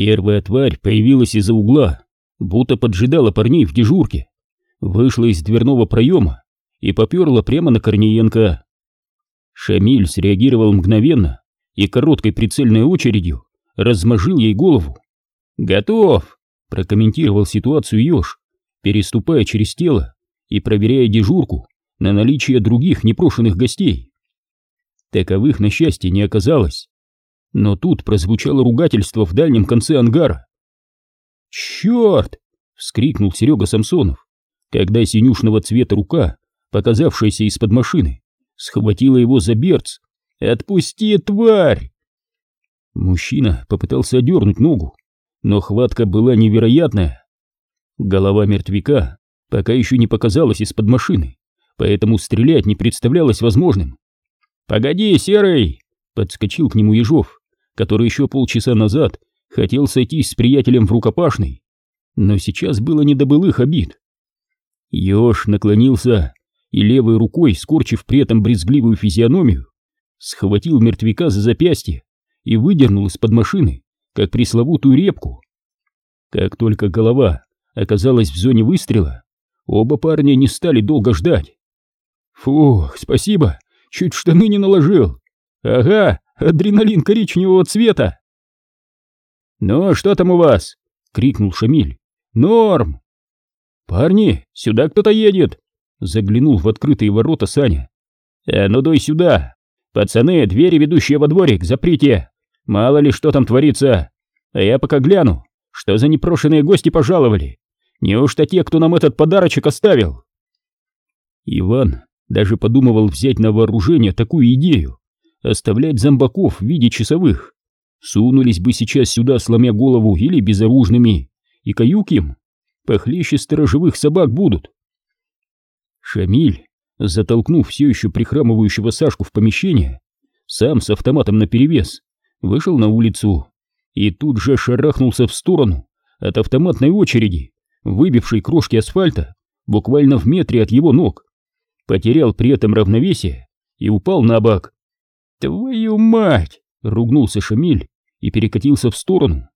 Первая тварь появилась из-за угла, будто поджидала парней в дежурке, вышла из дверного проема и поперла прямо на Корниенко. Шамиль среагировал мгновенно и короткой прицельной очередью размажил ей голову. «Готов!» — прокомментировал ситуацию Ёж, переступая через тело и проверяя дежурку на наличие других непрошенных гостей. Таковых, на счастье, не оказалось. Но тут прозвучало ругательство в дальнем конце ангара. «Черт!» — вскрикнул Серега Самсонов, когда синюшного цвета рука, показавшаяся из-под машины, схватила его за берц. «Отпусти, тварь!» Мужчина попытался одернуть ногу, но хватка была невероятная. Голова мертвяка пока еще не показалась из-под машины, поэтому стрелять не представлялось возможным. «Погоди, Серый!» — подскочил к нему Ежов, который еще полчаса назад хотел сойтись с приятелем в рукопашный, но сейчас было не до былых обид. Еж наклонился и левой рукой, скорчив при этом брезгливую физиономию, схватил мертвяка за запястье и выдернул из-под машины, как пресловутую репку. Как только голова оказалась в зоне выстрела, оба парня не стали долго ждать. «Фух, спасибо, чуть штаны не наложил. Ага, адреналин коричневого цвета!» «Ну, что там у вас?» — крикнул Шамиль. «Норм!» «Парни, сюда кто-то едет!» — заглянул в открытые ворота Саня. «А ну дуй сюда! Пацаны, двери, ведущие во дворик, заприте! Мало ли что там творится! А я пока гляну, что за непрошенные гости пожаловали! Неужто те, кто нам этот подарочек оставил?» Иван даже подумывал взять на вооружение такую идею — оставлять зомбаков в виде часовых. Сунулись бы сейчас сюда, сломя голову, или безоружными, и каюк им, похлеще сторожевых собак будут. Шамиль, затолкнув все еще прихрамывающего Сашку в помещение, сам с автоматом наперевес, вышел на улицу и тут же шарахнулся в сторону от автоматной очереди, выбившей крошки асфальта буквально в метре от его ног. Потерял при этом равновесие и упал на бок. «Твою мать!» — ругнулся Шамиль и перекатился в сторону.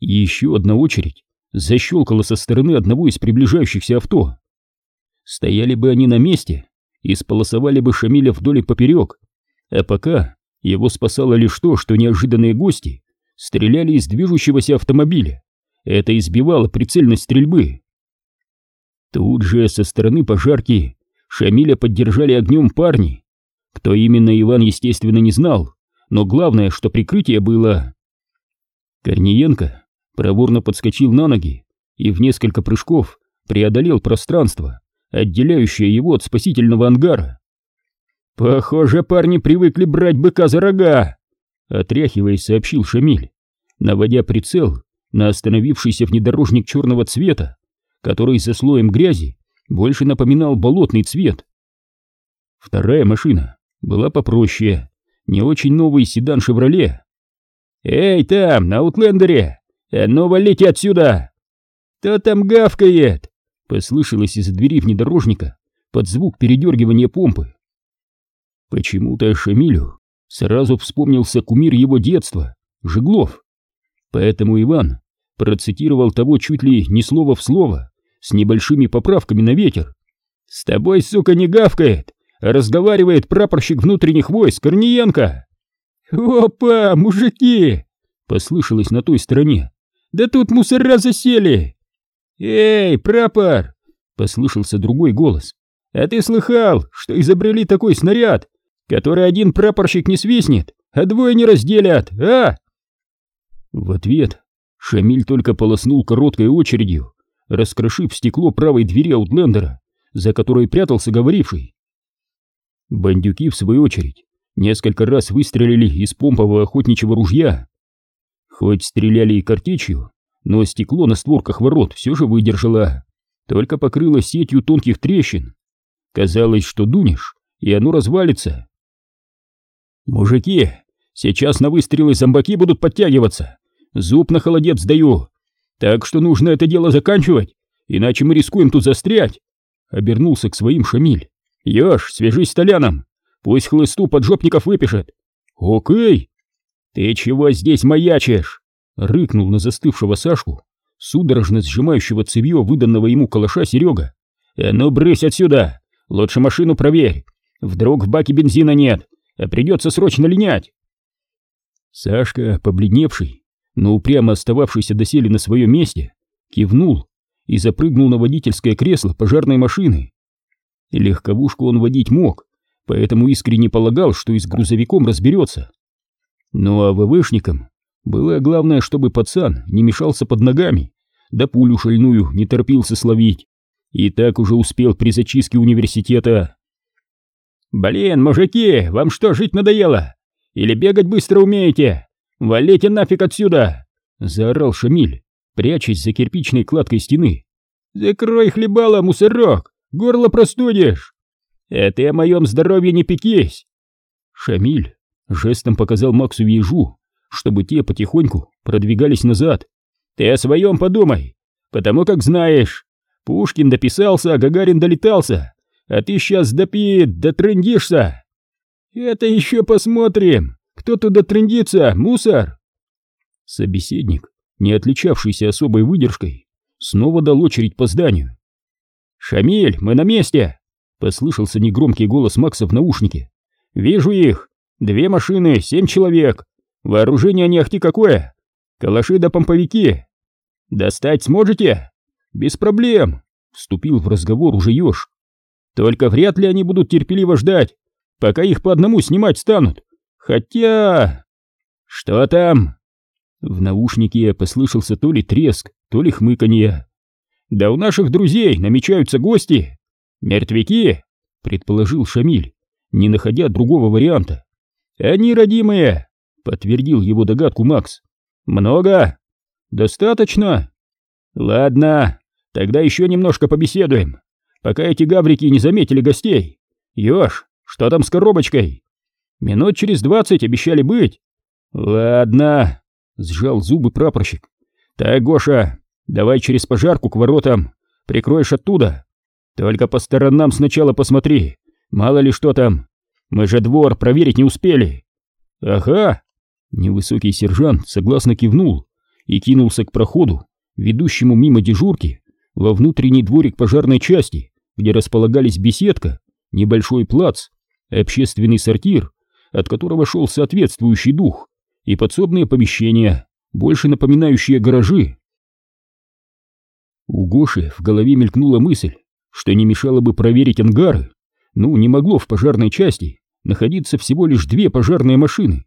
Еще одна очередь защелкала со стороны одного из приближающихся авто. Стояли бы они на месте и сполосовали бы Шамиля вдоль и поперек, а пока его спасало лишь то, что неожиданные гости стреляли из движущегося автомобиля. Это избивало прицельность стрельбы. Тут же со стороны пожарки Шамиля поддержали огнем парни. Кто именно Иван, естественно, не знал, но главное, что прикрытие было. Корниенко проворно подскочил на ноги и в несколько прыжков преодолел пространство, отделяющее его от спасительного ангара. «Похоже, парни привыкли брать быка за рога!» Отряхиваясь, сообщил Шамиль, наводя прицел на остановившийся внедорожник черного цвета, который за слоем грязи больше напоминал болотный цвет. Вторая машина была попроще, не очень новый седан «Шевроле». «Эй, там, на Аутлендере! А ну, валите отсюда!» «Кто там гавкает?» — послышалось из-за двери внедорожника под звук передергивания помпы. Почему-то Шамилю сразу вспомнился кумир его детства, Жеглов. Поэтому Иван процитировал того чуть ли не слово в слово, с небольшими поправками на ветер. «С тобой, сука, не гавкает, разговаривает прапорщик внутренних войск Корниенко!» «Опа, мужики!» — послышалось на той стороне. «Да тут мусора засели!» «Эй, прапор!» — послышался другой голос. «А ты слыхал, что изобрели такой снаряд, который один прапорщик не свистнет, а двое не разделят, а?» В ответ Шамиль только полоснул короткой очередью, раскрошив стекло правой двери Аутлендера, за которой прятался говоривший. Бандюки, в свою очередь, несколько раз выстрелили из помпового охотничьего ружья. Хоть стреляли и картечью, но стекло на створках ворот все же выдержало, только покрыло сетью тонких трещин. Казалось, что дунешь, и оно развалится. «Мужики, сейчас на выстрелы зомбаки будут подтягиваться. Зуб на холодец даю. Так что нужно это дело заканчивать, иначе мы рискуем тут застрять». Обернулся к своим Шамиль. «Ёж, свяжись с Толяном. Пусть хлысту поджопников выпишет». «Окей». «Ты чего здесь маячишь?» рыкнул на застывшего Сашку, судорожно сжимающего цевьё выданного ему калаша Серега. «А ну, брысь отсюда! Лучше машину проверь! Вдруг в баке бензина нет, а придется срочно линять!» Сашка, побледневший, но упрямо остававшийся доселе на своем месте, кивнул и запрыгнул на водительское кресло пожарной машины. Легковушку он водить мог, поэтому искренне полагал, что и с грузовиком разберется. Ну а ВВшникам было главное, чтобы пацан не мешался под ногами, да пулю шальную не торпился словить. И так уже успел при зачистке университета. «Блин, мужики, вам что, жить надоело? Или бегать быстро умеете? Валите нафиг отсюда!» Заорал Шамиль, прячась за кирпичной кладкой стены. «Закрой хлебало, мусорок! Горло простудишь!» «А ты о моем здоровье не пекись!» Шамиль жестом показал Максу и Ежу, чтобы те потихоньку продвигались назад. «Ты о своем подумай, потому как знаешь, Пушкин дописался, а Гагарин долетался, а ты сейчас допи, дотрындишься!» «Это еще посмотрим, кто туда трындится, мусор!» Собеседник, не отличавшийся особой выдержкой, снова дал очередь по зданию. «Шамиль, мы на месте!» — послышался негромкий голос Макса в наушнике. «Вижу их! Две машины, семь человек! Вооружение не ахти какое! Калаши да помповики! Достать сможете?» «Без проблем!» — вступил в разговор уже еж. «Только вряд ли они будут терпеливо ждать, пока их по одному снимать станут. Хотя...» «Что там?» В наушнике послышался то ли треск, то ли хмыканье. «Да у наших друзей намечаются гости! Мертвяки!» — предположил Шамиль, не находя другого варианта. «Они родимые!» — подтвердил его догадку Макс. «Много?» «Достаточно?» «Ладно, тогда еще немножко побеседуем, пока эти гаврики не заметили гостей. Ёж, что там с коробочкой?» «Минут через двадцать обещали быть». «Ладно», Сжал зубы прапорщик. Так, Гоша, давай через пожарку к воротам. Прикроешь оттуда. Только по сторонам сначала посмотри. Мало ли что там. Мы же двор проверить не успели. Ага. Невысокий сержант согласно кивнул и кинулся к проходу, ведущему мимо дежурки, во внутренний дворик пожарной части, где располагались беседка, небольшой плац, общественный сортир, от которого шел соответствующий дух, и подсобные помещения, больше напоминающие гаражи. У Гоши в голове мелькнула мысль, что не мешало бы проверить ангары. Ну, не могло в пожарной части находиться всего лишь две пожарные машины.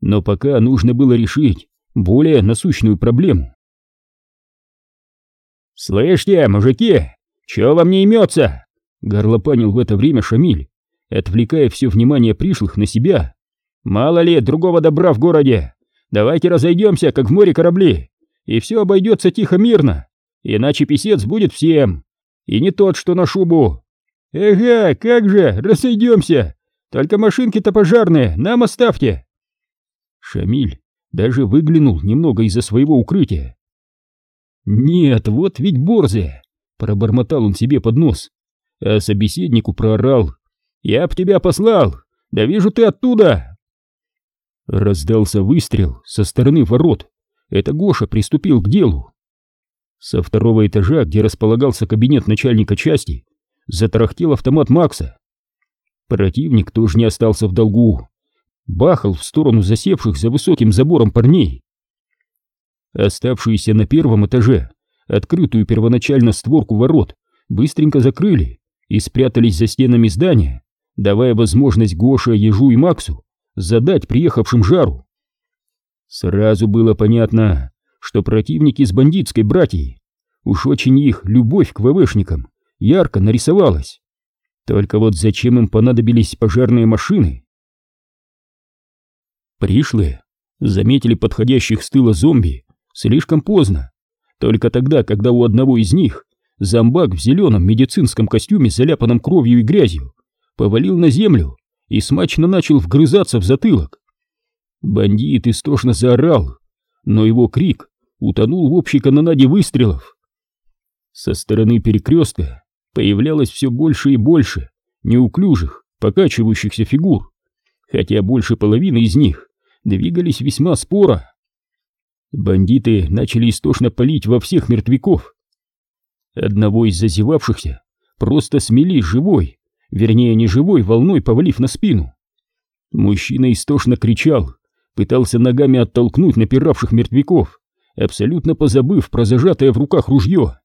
Но пока нужно было решить более насущную проблему. «Слышите, мужики, чё вам не имется?» Горлопанил в это время Шамиль, отвлекая все внимание пришлых на себя. Мало ли другого добра в городе. Давайте разойдемся, как в море корабли, и все обойдется тихо-мирно, иначе писец будет всем, и не тот, что на шубу. Ага, как же, разойдемся, только машинки-то пожарные, нам оставьте. Шамиль даже выглянул немного из-за своего укрытия. «Нет, вот ведь борзые!» — пробормотал он себе под нос, а собеседнику проорал. «Я б тебя послал! Да вижу ты оттуда!» Раздался выстрел со стороны ворот. Это Гоша приступил к делу. Со второго этажа, где располагался кабинет начальника части, затарахтел автомат Макса. Противник тоже не остался в долгу. Бахал в сторону засевших за высоким забором парней. Оставшиеся на первом этаже открытую первоначально створку ворот быстренько закрыли и спрятались за стенами здания, давая возможность Гоше, Ежу и Максу задать приехавшим жару. Сразу было понятно, что противники с бандитской братьей, уж очень их любовь к ВВшникам ярко нарисовалась. Только вот зачем им понадобились пожарные машины? Пришлые заметили подходящих с тыла зомби слишком поздно, только тогда, когда у одного из них зомбак в зеленом медицинском костюме, заляпанном кровью и грязью, повалил на землю и смачно начал вгрызаться в затылок. Бандит истошно заорал, но его крик утонул в общей канонаде выстрелов. Со стороны перекрестка появлялось все больше и больше неуклюжих, покачивающихся фигур, хотя больше половины из них двигались весьма споро. Бандиты начали истошно палить во всех мертвяков. Одного из зазевавшихся просто смели живой, вернее не живой, волной повалив на спину. Мужчина истошно кричал, пытался ногами оттолкнуть напиравших мертвяков, абсолютно позабыв про зажатое в руках ружье.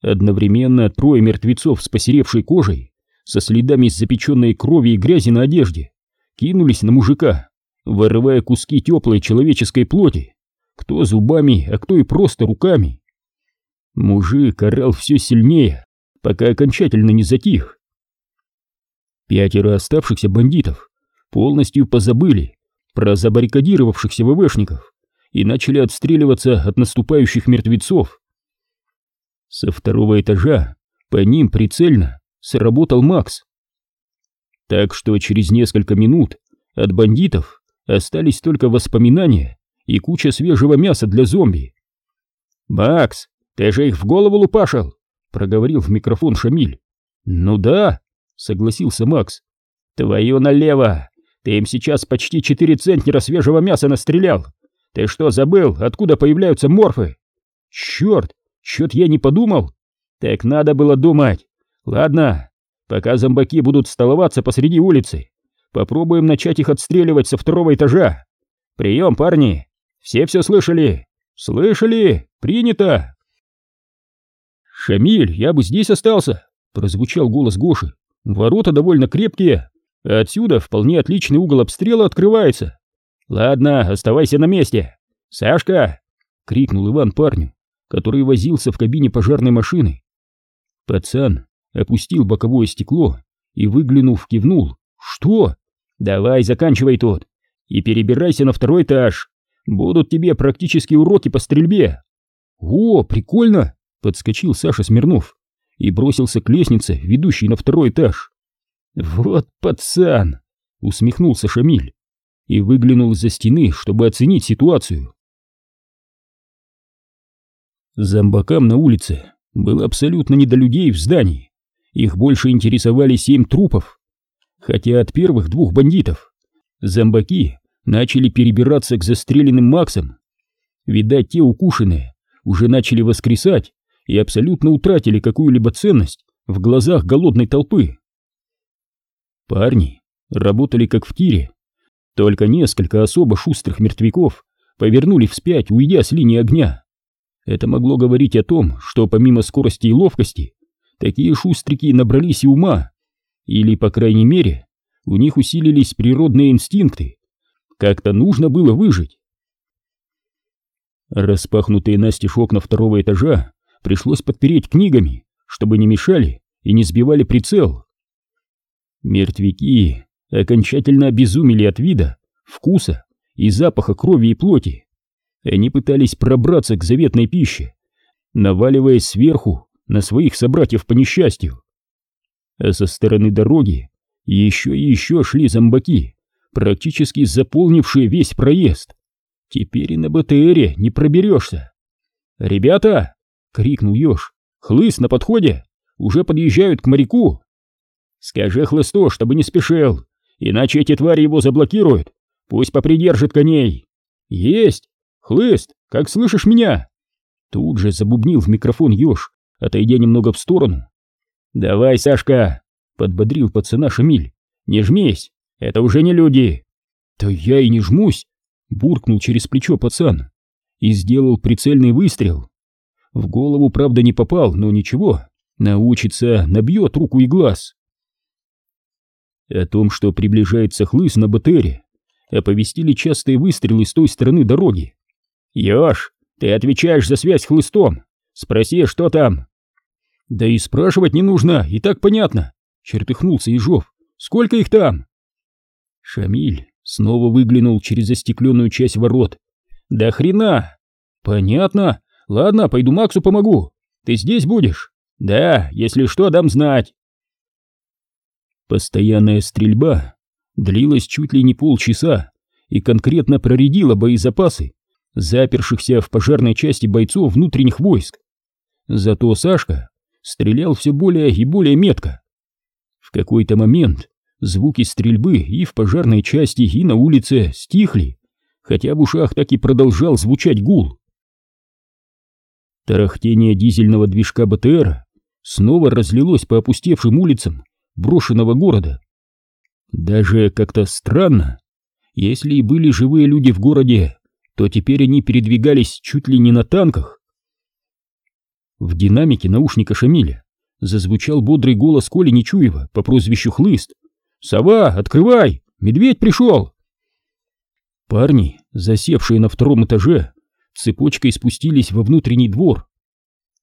Одновременно трое мертвецов с посеревшей кожей, со следами запеченной крови и грязи на одежде, кинулись на мужика, вырывая куски теплой человеческой плоти, кто зубами, а кто и просто руками. Мужик орал все сильнее, пока окончательно не затих. Пятеро оставшихся бандитов полностью позабыли про забаррикадировавшихся ВВшников и начали отстреливаться от наступающих мертвецов. Со второго этажа по ним прицельно сработал Макс. Так что через несколько минут от бандитов остались только воспоминания и куча свежего мяса для зомби. «Макс, ты же их в голову лупашил!» — проговорил в микрофон Шамиль. «Ну да», — согласился Макс. «Твою налево! Ты им сейчас почти четыре центнера свежего мяса настрелял! Ты что, забыл, откуда появляются морфы?» «Черт! Чё-то я не подумал!» «Так надо было думать! Ладно, пока зомбаки будут столоваться посреди улицы, попробуем начать их отстреливать со второго этажа! Прием, парни! Все все слышали? Слышали? Принято!» «Шамиль, я бы здесь остался!» — прозвучал голос Гоши. «Ворота довольно крепкие, отсюда вполне отличный угол обстрела открывается. Ладно, оставайся на месте. Сашка!» — крикнул Иван парню, который возился в кабине пожарной машины. Пацан опустил боковое стекло и, выглянув, кивнул. «Что?» «Давай, заканчивай тут и перебирайся на второй этаж. Будут тебе практические уроки по стрельбе». «О, прикольно!» — подскочил Саша Смирнов и бросился к лестнице, ведущей на второй этаж. «Вот пацан!» — усмехнулся Шамиль и выглянул из-за стены, чтобы оценить ситуацию. Зомбакам на улице было абсолютно не до людей в здании. Их больше интересовали семь трупов. Хотя от первых двух бандитов зомбаки начали перебираться к застреленным Максам. Видать, те укушенные уже начали воскресать и абсолютно утратили какую-либо ценность в глазах голодной толпы. Парни работали как в тире, только несколько особо шустрых мертвяков повернули вспять, уйдя с линии огня. Это могло говорить о том, что помимо скорости и ловкости, такие шустрики набрались и ума, или, по крайней мере, у них усилились природные инстинкты. Как-то нужно было выжить. Распахнутые настежь окна второго этажа пришлось подпереть книгами, чтобы не мешали и не сбивали прицел. Мертвяки окончательно обезумели от вида, вкуса и запаха крови и плоти. Они пытались пробраться к заветной пище, наваливаясь сверху на своих собратьев по несчастью. А со стороны дороги еще и еще шли зомбаки, практически заполнившие весь проезд. Теперь и на БТРе не проберешься. «Ребята!» — крикнул Ёж. «Хлыст на подходе! Уже подъезжают к моряку!» «Скажи хлысту, чтобы не спешил, иначе эти твари его заблокируют. Пусть попридержит коней!» «Есть! Хлыст, как слышишь меня?» Тут же забубнил в микрофон Ёж, отойдя немного в сторону. «Давай, Сашка!» — подбодрил пацана Шамиль. «Не жмись, это уже не люди!» «Да я и не жмусь!» — буркнул через плечо пацан и сделал прицельный выстрел. В голову, правда, не попал, но ничего, научится, набьет руку и глаз. О том, что приближается хлыст на БТРе, оповестили частые выстрелы с той стороны дороги. «Ёж, ты отвечаешь за связь хлыстом! Спроси, что там!» «Да и спрашивать не нужно, и так понятно!» — чертыхнулся Ежов. «Сколько их там?» Шамиль снова выглянул через застекленную часть ворот. «Да хрена!» «Понятно. Ладно, пойду Максу помогу. Ты здесь будешь?» «Да, если что, дам знать». Постоянная стрельба длилась чуть ли не полчаса и конкретно проредила боезапасы запершихся в пожарной части бойцов внутренних войск. Зато Сашка стрелял все более и более метко. В какой-то момент звуки стрельбы и в пожарной части, и на улице стихли, хотя в ушах так и продолжал звучать гул. Тарахтение дизельного движка БТР снова разлилось по опустевшим улицам брошенного города. Даже как-то странно. Если и были живые люди в городе, то теперь они передвигались чуть ли не на танках. В динамике наушника Шамиля зазвучал бодрый голос Коли Нечуева по прозвищу Хлыст. «Сова, открывай! Медведь пришел!» Парни, засевшие на втором этаже, цепочкой спустились во внутренний двор.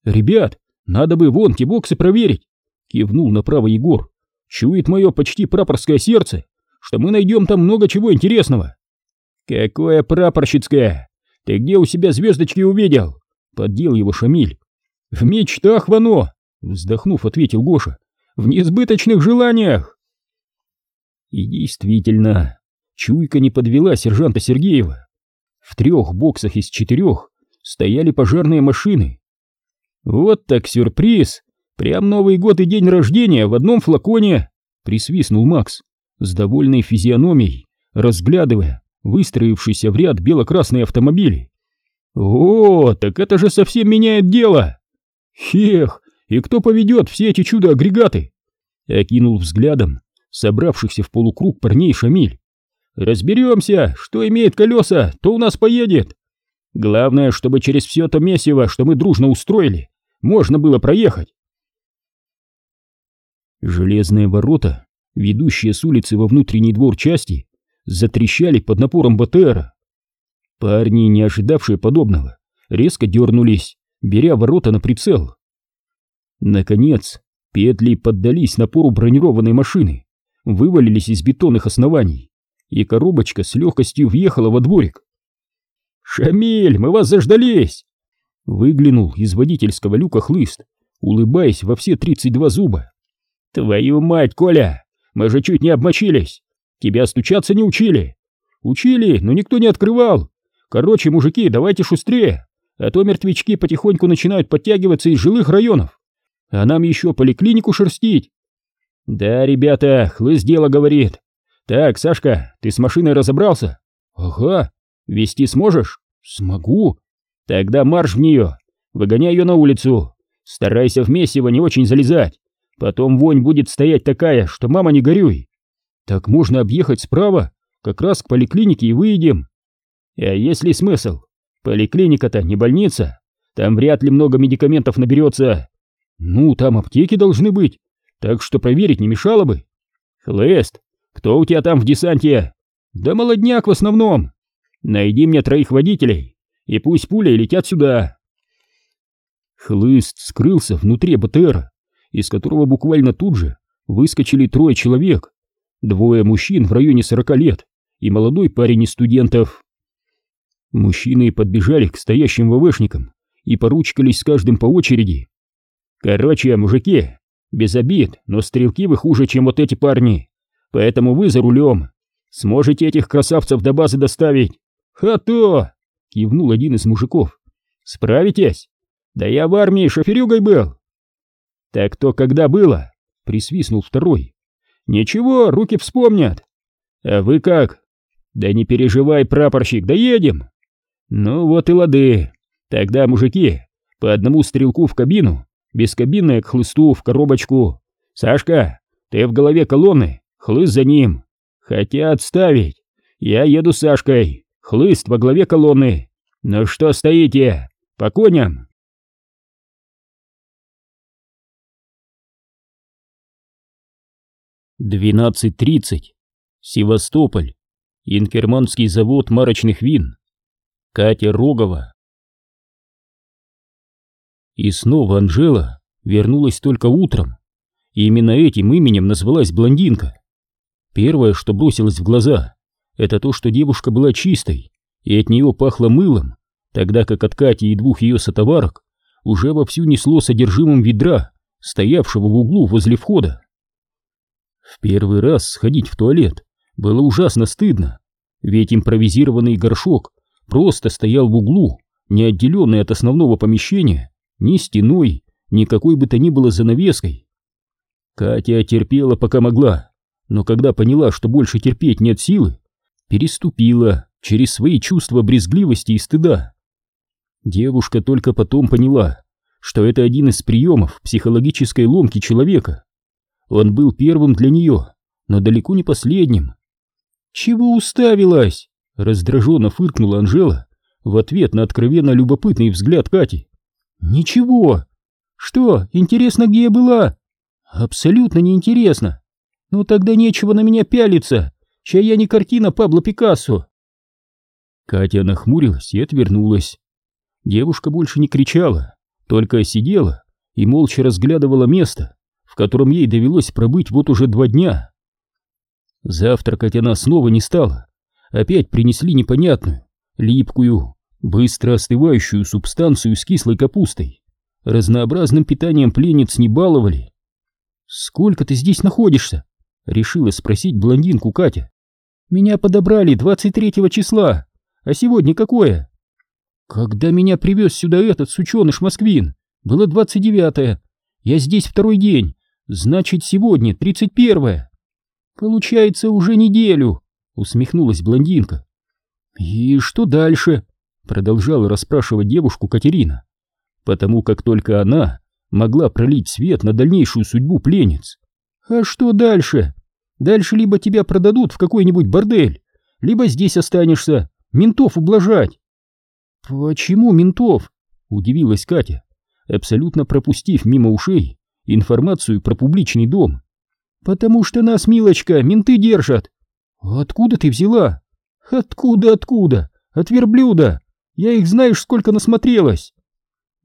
«Ребят, надо бы вон те боксы проверить!» — кивнул направо Егор. «Чует мое почти прапорское сердце, что мы найдем там много чего интересного!» «Какое прапорщицкое! Ты где у себя звездочки увидел?» — поддел его Шамиль. «В мечтах, Вано!» — вздохнув, ответил Гоша. «В несбыточных желаниях!» И действительно, чуйка не подвела сержанта Сергеева. В трех боксах из четырех стояли пожарные машины. «Вот так сюрприз! Прям Новый год и день рождения в одном флаконе!» — присвистнул Макс, с довольной физиономией, разглядывая выстроившийся в ряд бело-красные автомобили. «О, так это же совсем меняет дело!» «Хех, и кто поведет все эти чудо-агрегаты?» Окинул взглядом собравшихся в полукруг парней Шамиль. Разберемся, что имеет колеса, то у нас поедет. Главное, чтобы через все то месиво, что мы дружно устроили, можно было проехать. Железные ворота, ведущие с улицы во внутренний двор части, затрещали под напором БТРа. Парни, не ожидавшие подобного, резко дернулись, беря ворота на прицел. Наконец, петли поддались напору бронированной машины, вывалились из бетонных оснований, и коробочка с легкостью въехала во дворик. «Шамиль, мы вас заждались!» Выглянул из водительского люка хлыст, улыбаясь во все тридцать два зуба. «Твою мать, Коля! Мы же чуть не обмочились! Тебя стучаться не учили!» «Учили, но никто не открывал! Короче, мужики, давайте шустрее, а то мертвячки потихоньку начинают подтягиваться из жилых районов, а нам еще поликлинику шерстить!» «Да, ребята, хлыст дело говорит. Так, Сашка, ты с машиной разобрался?» «Ага. Вести сможешь?» «Смогу». «Тогда марш в нее. Выгоняй ее на улицу. Старайся в месиво не очень залезать. Потом вонь будет стоять такая, что мама не горюй. Так можно объехать справа, как раз к поликлинике и выйдем. А есть ли смысл? Поликлиника-то не больница. Там вряд ли много медикаментов наберется. Ну, там аптеки должны быть так что проверить не мешало бы. Хлест, кто у тебя там в десанте? Да молодняк в основном. Найди мне троих водителей, и пусть пули летят сюда. Хлыст скрылся внутри БТР, из которого буквально тут же выскочили трое человек. Двое мужчин в районе сорока лет и молодой парень из студентов. Мужчины подбежали к стоящим ВВшникам и поручкались с каждым по очереди. «Короче, мужики, без обид, но стрелки вы хуже, чем вот эти парни. Поэтому вы за рулем. Сможете этих красавцев до базы доставить? А то! Кивнул один из мужиков. Справитесь? Да я в армии шоферюгой был. Так то когда было? Присвистнул второй. Ничего, руки вспомнят. А вы как? Да не переживай, прапорщик, доедем. Ну вот и лады. Тогда, мужики, по одному стрелку в кабину бескабинная к хлысту в коробочку. Сашка, ты в голове колонны, хлыст за ним. Хотя отставить. Я еду с Сашкой, хлыст во главе колонны. Ну что стоите? По коням. Двенадцать тридцать. Севастополь. Инкерманский завод марочных вин. Катя Рогова. И снова Анжела вернулась только утром. И именно этим именем назвалась блондинка. Первое, что бросилось в глаза, это то, что девушка была чистой, и от нее пахло мылом, тогда как от Кати и двух ее сотоварок уже вовсю несло содержимым ведра, стоявшего в углу возле входа. В первый раз сходить в туалет было ужасно стыдно, ведь импровизированный горшок просто стоял в углу, не отделенный от основного помещения, ни стеной, ни какой бы то ни было занавеской. Катя терпела, пока могла, но когда поняла, что больше терпеть нет силы, переступила через свои чувства брезгливости и стыда. Девушка только потом поняла, что это один из приемов психологической ломки человека. Он был первым для нее, но далеко не последним. «Чего уставилась?» — раздраженно фыркнула Анжела в ответ на откровенно любопытный взгляд Кати. «Ничего. Что, интересно, где я была?» «Абсолютно неинтересно. Ну тогда нечего на меня пялиться, чай я не картина Пабло Пикассо». Катя нахмурилась и отвернулась. Девушка больше не кричала, только сидела и молча разглядывала место, в котором ей довелось пробыть вот уже два дня. Завтракать она снова не стала. Опять принесли непонятную, липкую, быстро остывающую субстанцию с кислой капустой. Разнообразным питанием пленниц не баловали. «Сколько ты здесь находишься?» — решила спросить блондинку Катя. «Меня подобрали 23 числа, а сегодня какое?» «Когда меня привез сюда этот сученыш Москвин, было 29-е. Я здесь второй день, значит, сегодня 31-е». «Получается, уже неделю», — усмехнулась блондинка. «И что дальше?» — продолжала расспрашивать девушку Катерина, потому как только она могла пролить свет на дальнейшую судьбу пленниц. «А что дальше? Дальше либо тебя продадут в какой-нибудь бордель, либо здесь останешься, ментов ублажать». «Почему ментов?» — удивилась Катя, абсолютно пропустив мимо ушей информацию про публичный дом. «Потому что нас, милочка, менты держат». «Откуда ты взяла?» «Откуда, откуда? От верблюда! Я их знаешь, сколько насмотрелась!»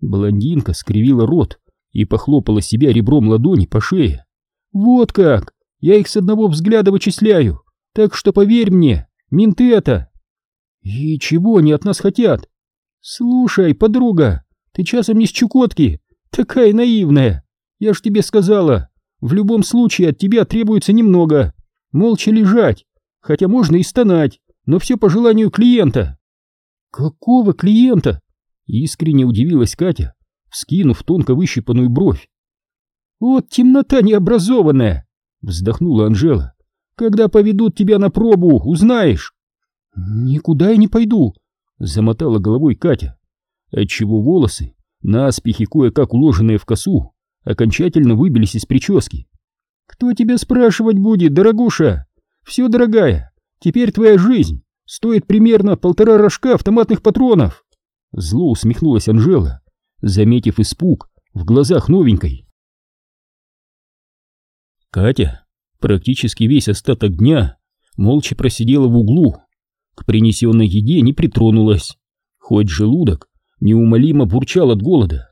Блондинка скривила рот и похлопала себя ребром ладони по шее. «Вот как! Я их с одного взгляда вычисляю, так что поверь мне, менты это!» «И чего они от нас хотят?» «Слушай, подруга, ты часом не с Чукотки, такая наивная! Я ж тебе сказала, в любом случае от тебя требуется немного. Молча лежать, хотя можно и стонать, но все по желанию клиента. Какого клиента? Искренне удивилась Катя, вскинув тонко выщипанную бровь. Вот темнота необразованная, вздохнула Анжела. Когда поведут тебя на пробу, узнаешь. Никуда я не пойду, замотала головой Катя, отчего волосы, наспехи кое-как уложенные в косу, окончательно выбились из прически. «Кто тебя спрашивать будет, дорогуша? Все, дорогая, теперь твоя жизнь стоит примерно полтора рожка автоматных патронов!» Зло усмехнулась Анжела, заметив испуг в глазах новенькой. Катя практически весь остаток дня молча просидела в углу, к принесенной еде не притронулась, хоть желудок неумолимо бурчал от голода.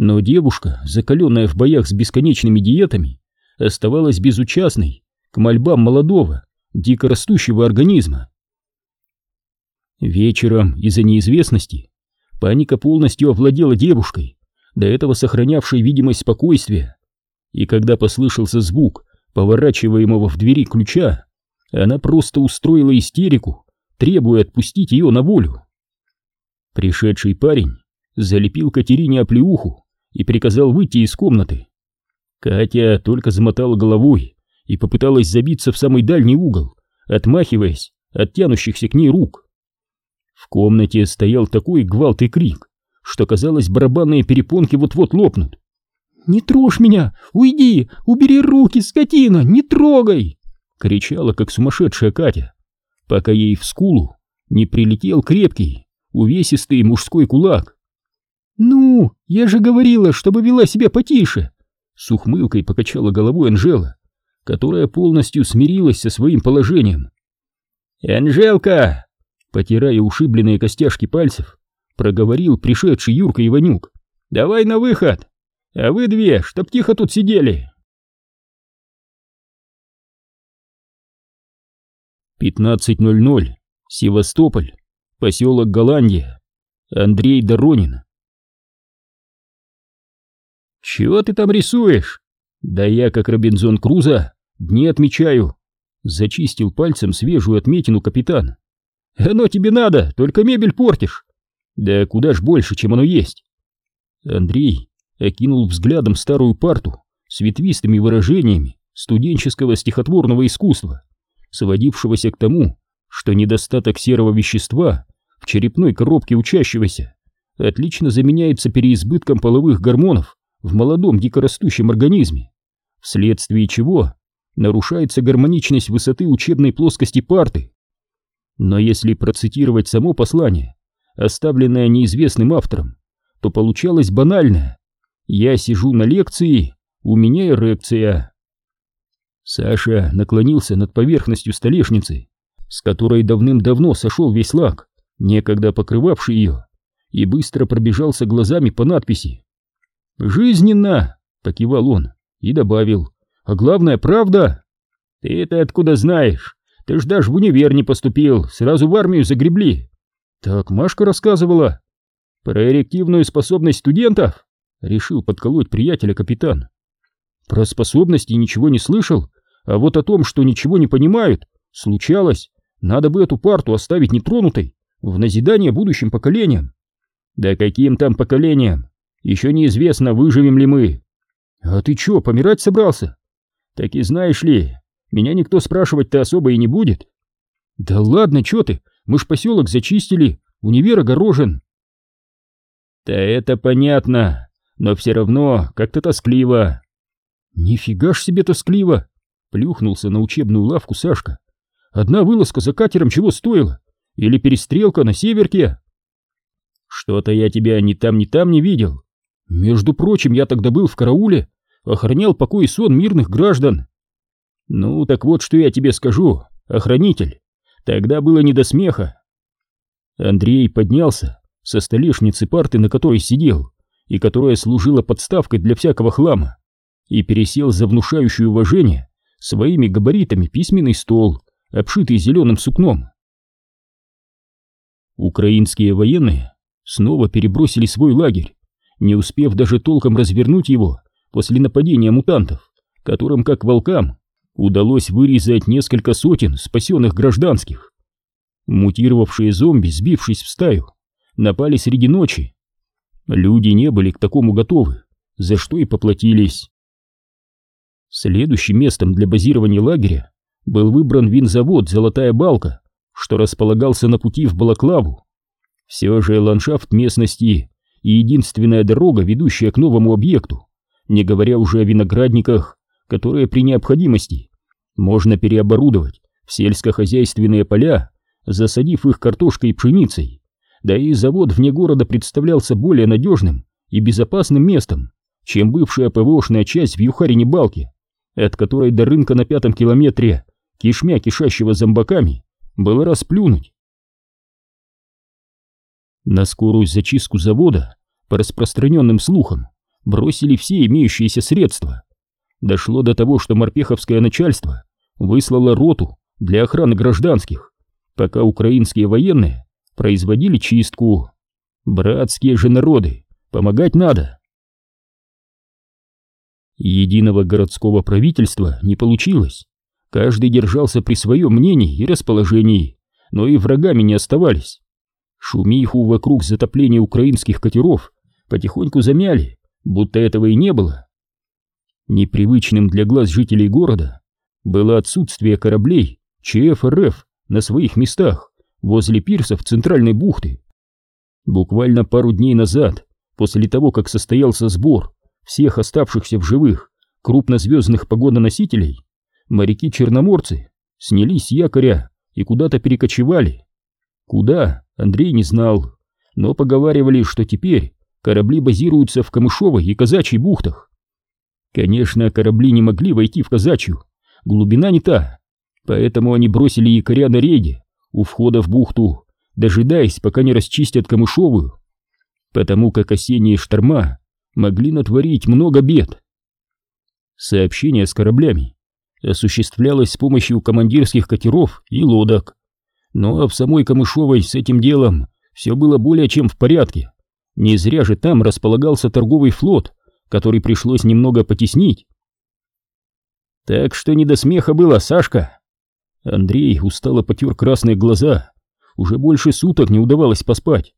Но девушка, закаленная в боях с бесконечными диетами, оставалась безучастной к мольбам молодого, дико растущего организма. Вечером из-за неизвестности паника полностью овладела девушкой, до этого сохранявшей видимость спокойствия, и когда послышался звук поворачиваемого в двери ключа, она просто устроила истерику, требуя отпустить ее на волю. Пришедший парень залепил Катерине оплеуху, и приказал выйти из комнаты. Катя только замотала головой и попыталась забиться в самый дальний угол, отмахиваясь от тянущихся к ней рук. В комнате стоял такой гвалт и крик, что казалось, барабанные перепонки вот-вот лопнут. «Не трожь меня! Уйди! Убери руки, скотина! Не трогай!» — кричала, как сумасшедшая Катя, пока ей в скулу не прилетел крепкий, увесистый мужской кулак. «Ну, я же говорила, чтобы вела себя потише!» С ухмылкой покачала головой Анжела, которая полностью смирилась со своим положением. «Анжелка!» Потирая ушибленные костяшки пальцев, проговорил пришедший Юрка Иванюк. «Давай на выход! А вы две, чтоб тихо тут сидели!» Пятнадцать ноль ноль. Севастополь. Поселок Голландия. Андрей Доронин. «Чего ты там рисуешь?» «Да я, как Робинзон Крузо, дни отмечаю!» Зачистил пальцем свежую отметину капитан. «Оно тебе надо, только мебель портишь!» «Да куда ж больше, чем оно есть!» Андрей окинул взглядом старую парту с ветвистыми выражениями студенческого стихотворного искусства, сводившегося к тому, что недостаток серого вещества в черепной коробке учащегося отлично заменяется переизбытком половых гормонов в молодом дикорастущем организме, вследствие чего нарушается гармоничность высоты учебной плоскости парты. Но если процитировать само послание, оставленное неизвестным автором, то получалось банальное. Я сижу на лекции, у меня эрекция. Саша наклонился над поверхностью столешницы, с которой давным-давно сошел весь лак, некогда покрывавший ее, и быстро пробежался глазами по надписи. «Жизненно!» — покивал он и добавил. «А главное, правда?» «Ты это откуда знаешь? Ты ж даже в универ не поступил, сразу в армию загребли». «Так Машка рассказывала». «Про эрективную способность студентов?» — решил подколоть приятеля капитан. «Про способности ничего не слышал, а вот о том, что ничего не понимают, случалось. Надо бы эту парту оставить нетронутой, в назидание будущим поколениям». «Да каким там поколениям? Еще неизвестно, выживем ли мы». «А ты чё, помирать собрался?» «Так и знаешь ли, меня никто спрашивать-то особо и не будет». «Да ладно, чё ты, мы ж поселок зачистили, универ огорожен». «Да это понятно, но все равно как-то тоскливо». «Нифига ж себе тоскливо!» — плюхнулся на учебную лавку Сашка. «Одна вылазка за катером чего стоила? Или перестрелка на северке?» «Что-то я тебя ни там, ни там не видел. Между прочим, я тогда был в карауле, охранял покой и сон мирных граждан». «Ну, так вот, что я тебе скажу, охранитель. Тогда было не до смеха». Андрей поднялся со столешницы парты, на которой сидел, и которая служила подставкой для всякого хлама, и пересел за внушающее уважение своими габаритами письменный стол, обшитый зеленым сукном. Украинские военные снова перебросили свой лагерь, не успев даже толком развернуть его после нападения мутантов, которым, как волкам, удалось вырезать несколько сотен спасенных гражданских. Мутировавшие зомби, сбившись в стаю, напали среди ночи. Люди не были к такому готовы, за что и поплатились. Следующим местом для базирования лагеря был выбран винзавод «Золотая балка», что располагался на пути в Балаклаву. Все же ландшафт местности и единственная дорога, ведущая к новому объекту, не говоря уже о виноградниках, которые при необходимости можно переоборудовать в сельскохозяйственные поля, засадив их картошкой и пшеницей, да и завод вне города представлялся более надежным и безопасным местом, чем бывшая ПВОшная часть в Юхарине-Балке, от которой до рынка на пятом километре, кишмя кишащего зомбаками, было расплюнуть. На скорую зачистку завода, по распространенным слухам, бросили все имеющиеся средства. Дошло до того, что морпеховское начальство выслало роту для охраны гражданских, пока украинские военные производили чистку. Братские же народы, помогать надо. Единого городского правительства не получилось. Каждый держался при своем мнении и расположении, но и врагами не оставались. Шумиху вокруг затопления украинских катеров потихоньку замяли, будто этого и не было. Непривычным для глаз жителей города было отсутствие кораблей ЧФРФ на своих местах возле пирсов Центральной бухты. Буквально пару дней назад, после того, как состоялся сбор всех оставшихся в живых крупнозвездных погодоносителей, моряки-черноморцы снялись с якоря и куда-то перекочевали. Куда, Андрей не знал, но поговаривали, что теперь корабли базируются в Камышовой и Казачьей бухтах. Конечно, корабли не могли войти в Казачью, глубина не та, поэтому они бросили якоря на рейде у входа в бухту, дожидаясь, пока не расчистят Камышовую, потому как осенние шторма могли натворить много бед. Сообщение с кораблями осуществлялось с помощью командирских катеров и лодок, но в самой Камышовой с этим делом все было более чем в порядке. Не зря же там располагался торговый флот, который пришлось немного потеснить. Так что не до смеха было, Сашка. Андрей устало потер красные глаза. Уже больше суток не удавалось поспать.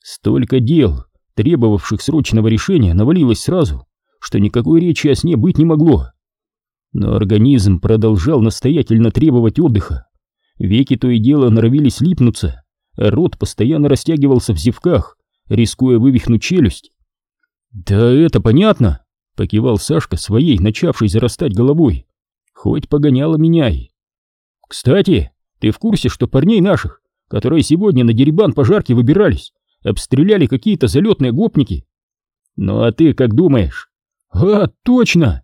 Столько дел, требовавших срочного решения, навалилось сразу, что никакой речи о сне быть не могло. Но организм продолжал настоятельно требовать отдыха. Веки то и дело норовились липнуться, а рот постоянно растягивался в зевках, рискуя вывихнуть челюсть. «Да это понятно!» — покивал Сашка своей, начавшей зарастать головой. «Хоть погоняло меняй!» «Кстати, ты в курсе, что парней наших, которые сегодня на деребан пожарки выбирались, обстреляли какие-то залетные гопники?» «Ну а ты как думаешь?» «А, точно!»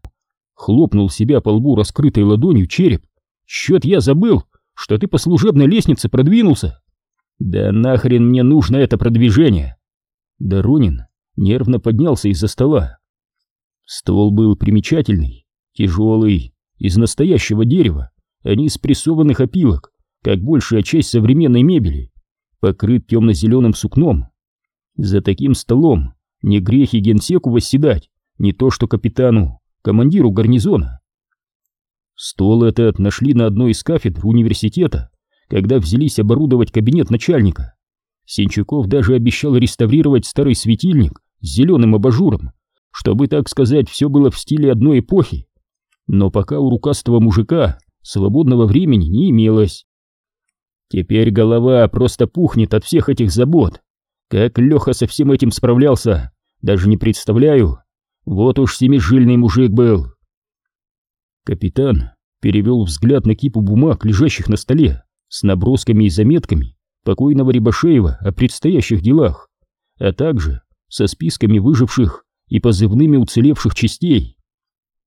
Хлопнул себя по лбу раскрытой ладонью череп. «Счет я забыл, что ты по служебной лестнице продвинулся!» «Да нахрен мне нужно это продвижение!» Доронин нервно поднялся из-за стола. Стол был примечательный, тяжелый, из настоящего дерева, а не из прессованных опилок, как большая часть современной мебели, покрыт темно-зеленым сукном. За таким столом не грехи генсеку восседать, не то что капитану, командиру гарнизона. Стол этот нашли на одной из кафедр университета, когда взялись оборудовать кабинет начальника. Синчуков даже обещал реставрировать старый светильник с зеленым абажуром, чтобы, так сказать, все было в стиле одной эпохи. Но пока у рукастого мужика свободного времени не имелось. Теперь голова просто пухнет от всех этих забот. Как Леха со всем этим справлялся, даже не представляю. Вот уж семижильный мужик был. Капитан перевел взгляд на кипу бумаг, лежащих на столе, с набросками и заметками покойного Рябошеева о предстоящих делах, а также со списками выживших и позывными уцелевших частей.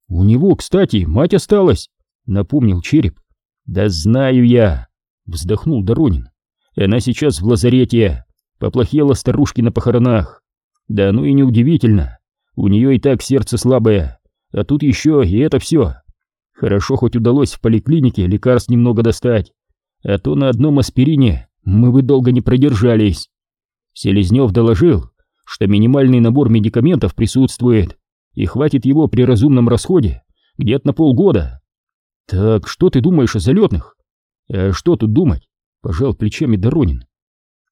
«У него, кстати, мать осталась», — напомнил Череп. «Да знаю я», — вздохнул Доронин. «Она сейчас в лазарете, поплохела старушки на похоронах. Да ну и неудивительно, у нее и так сердце слабое, а тут еще и это все. Хорошо хоть удалось в поликлинике лекарств немного достать, а то на одном аспирине мы бы долго не продержались. Селезнев доложил, что минимальный набор медикаментов присутствует, и хватит его при разумном расходе где-то на полгода. Так что ты думаешь о залетных? А что тут думать? Пожал плечами Доронин.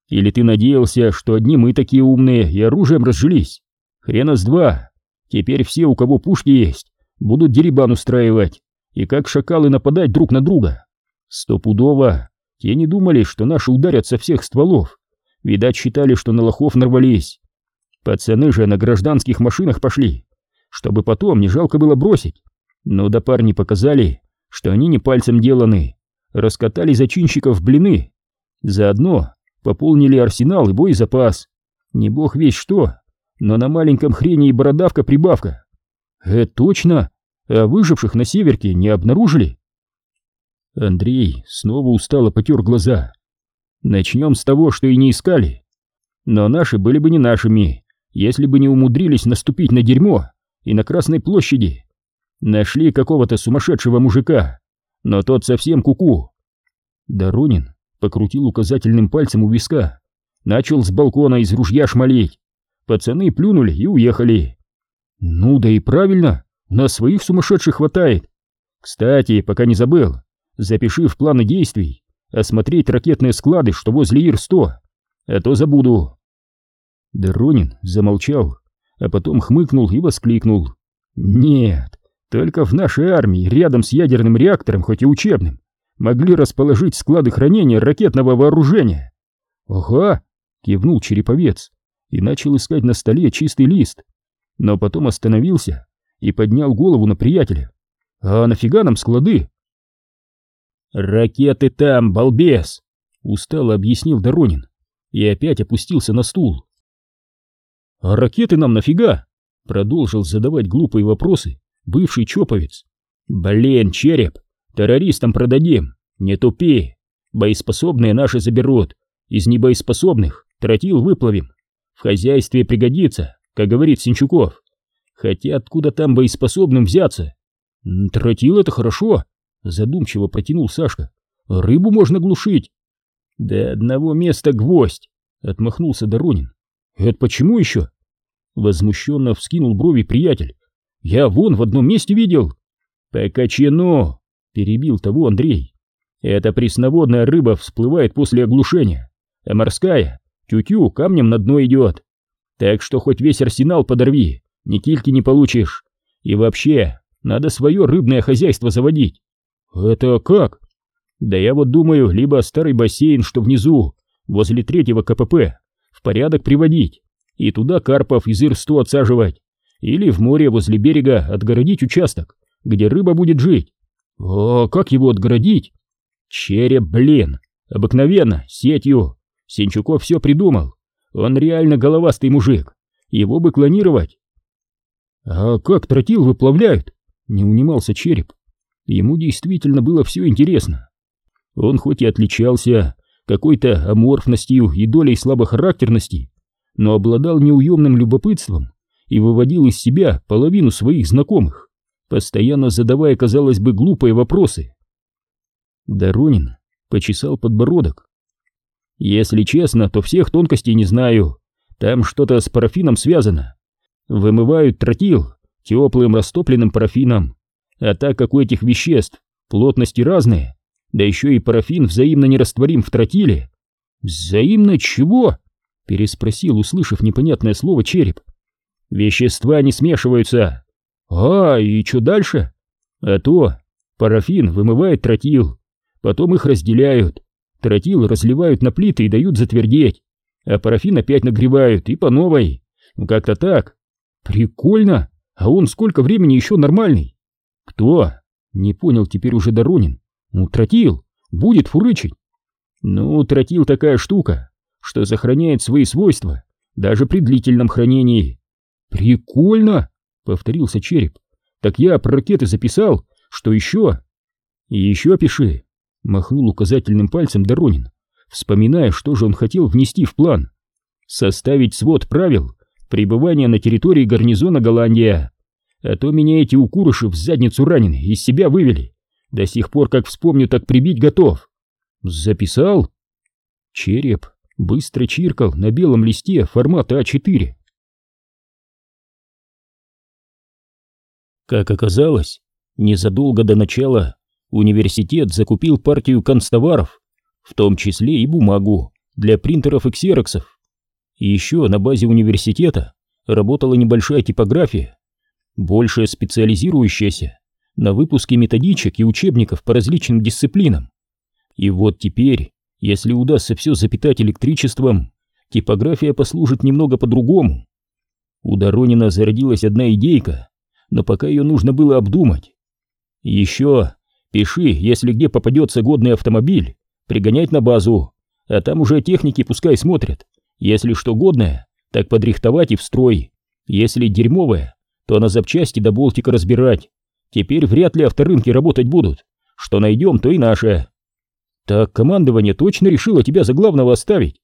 Или ты надеялся, что одни мы такие умные и оружием разжились? Хрена с два. Теперь все, у кого пушки есть, будут деребан устраивать и как шакалы нападать друг на друга. Стопудово. Те не думали, что наши ударят со всех стволов. Видать, считали, что на лохов нарвались. Пацаны же на гражданских машинах пошли, чтобы потом не жалко было бросить. Но да парни показали, что они не пальцем деланы. Раскатали зачинщиков блины. Заодно пополнили арсенал и боезапас. Не бог весь что, но на маленьком хрене и бородавка-прибавка. Э, точно, а выживших на северке не обнаружили? Андрей снова устало потер глаза. Начнем с того, что и не искали. Но наши были бы не нашими, если бы не умудрились наступить на дерьмо и на Красной площади. Нашли какого-то сумасшедшего мужика, но тот совсем куку. -ку. Доронин покрутил указательным пальцем у виска, начал с балкона из ружья шмалить. Пацаны плюнули и уехали. Ну да и правильно, у нас своих сумасшедших хватает. Кстати, пока не забыл, запиши в планы действий осмотреть ракетные склады, что возле Ир-100, а то забуду. Доронин замолчал, а потом хмыкнул и воскликнул. Нет, только в нашей армии рядом с ядерным реактором, хоть и учебным, могли расположить склады хранения ракетного вооружения. Ага, кивнул Череповец и начал искать на столе чистый лист, но потом остановился и поднял голову на приятеля. «А нафига нам склады?» «Ракеты там, балбес!» — устало объяснил Доронин и опять опустился на стул. «А ракеты нам нафига?» — продолжил задавать глупые вопросы бывший чоповец. «Блин, череп, террористам продадим, не тупи. Боеспособные наши заберут, из небоеспособных тротил выплавим. В хозяйстве пригодится, как говорит Синчуков. Хотя откуда там боеспособным взяться? Тротил это хорошо, задумчиво протянул Сашка. Рыбу можно глушить. До одного места гвоздь, отмахнулся Доронин. Это почему еще? Возмущенно вскинул брови приятель. Я вон в одном месте видел. Покачено, перебил того Андрей. Эта пресноводная рыба всплывает после оглушения, а морская тю-тю камнем на дно идет. Так что хоть весь арсенал подорви, ни кильки не получишь. И вообще, надо свое рыбное хозяйство заводить. Это как? Да я вот думаю, либо старый бассейн, что внизу, возле третьего КПП, в порядок приводить, и туда карпов из Ир-100 отсаживать, или в море возле берега отгородить участок, где рыба будет жить. О, как его отгородить? Череп, блин, обыкновенно, сетью. Сенчуков все придумал. Он реально головастый мужик. Его бы клонировать. А как тротил выплавляют? Не унимался череп. Ему действительно было все интересно. Он хоть и отличался какой-то аморфностью и долей слабохарактерности, но обладал неуемным любопытством и выводил из себя половину своих знакомых, постоянно задавая, казалось бы, глупые вопросы. Доронин почесал подбородок. «Если честно, то всех тонкостей не знаю. Там что-то с парафином связано. Вымывают тротил теплым растопленным парафином. А так как у этих веществ плотности разные, да еще и парафин взаимно нерастворим в тротиле. «Взаимно чего?» — переспросил, услышав непонятное слово череп. «Вещества не смешиваются». «А, и что дальше?» «А то, парафин вымывает тротил, потом их разделяют, тротил разливают на плиты и дают затвердеть, а парафин опять нагревают и по новой. Как-то так. Прикольно, а он сколько времени еще нормальный?» «Кто?» — не понял теперь уже Доронин. «Ну, тротил, будет фурычить». «Ну, тротил такая штука, что сохраняет свои свойства даже при длительном хранении». «Прикольно!» — повторился череп. «Так я про ракеты записал, что еще?» «Еще пиши», — махнул указательным пальцем Доронин, вспоминая, что же он хотел внести в план. «Составить свод правил пребывания на территории гарнизона Голландия. А то меня эти укурыши в задницу ранены, из себя вывели. До сих пор, как вспомню, так прибить готов. Записал? Череп быстро чиркал на белом листе формата А4. Как оказалось, незадолго до начала университет закупил партию констоваров, в том числе и бумагу для принтеров и ксероксов. И еще на базе университета работала небольшая типография, больше специализирующаяся на выпуске методичек и учебников по различным дисциплинам. И вот теперь, если удастся все запитать электричеством, типография послужит немного по-другому. У Доронина зародилась одна идейка, но пока ее нужно было обдумать. Еще пиши, если где попадется годный автомобиль, пригонять на базу, а там уже техники пускай смотрят. Если что годное, так подрихтовать и в строй. Если дерьмовое, то на запчасти до болтика разбирать. Теперь вряд ли авторынки работать будут. Что найдем, то и наше. Так командование точно решило тебя за главного оставить.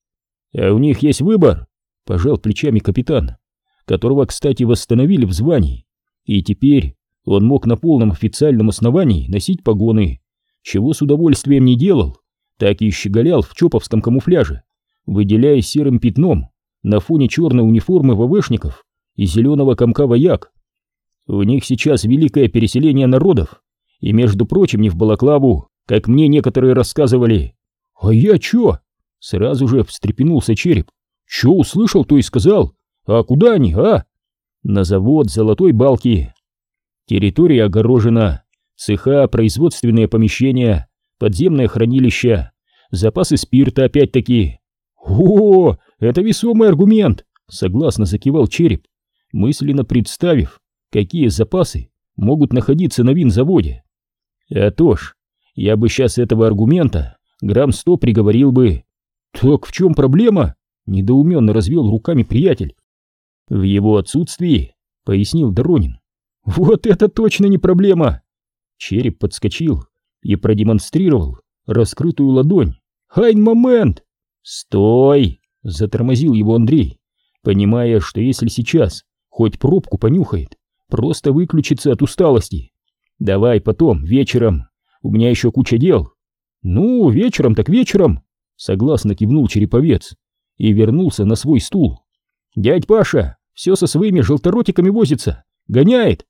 А у них есть выбор, пожал плечами капитан, которого, кстати, восстановили в звании. И теперь он мог на полном официальном основании носить погоны, чего с удовольствием не делал, так и щеголял в чоповском камуфляже, выделяясь серым пятном на фоне черной униформы ВВшников и зеленого комка вояк. У них сейчас великое переселение народов, и, между прочим, не в Балаклаву, как мне некоторые рассказывали. А я чё? Сразу же встрепенулся череп. Чё услышал, то и сказал. А куда они, а? На завод Золотой Балки. Территория огорожена. Цеха, производственные помещения, подземное хранилище, запасы спирта опять-таки. О, это весомый аргумент, согласно закивал череп, мысленно представив, какие запасы могут находиться на винзаводе. А то ж, я бы сейчас этого аргумента грамм сто приговорил бы. Так в чем проблема? Недоуменно развел руками приятель. В его отсутствии, пояснил Доронин. Вот это точно не проблема! Череп подскочил и продемонстрировал раскрытую ладонь. Хайн момент! Стой! Затормозил его Андрей, понимая, что если сейчас хоть пробку понюхает, Просто выключиться от усталости. Давай потом, вечером. У меня еще куча дел. Ну, вечером так вечером. Согласно кивнул череповец и вернулся на свой стул. Дядь Паша все со своими желторотиками возится. Гоняет.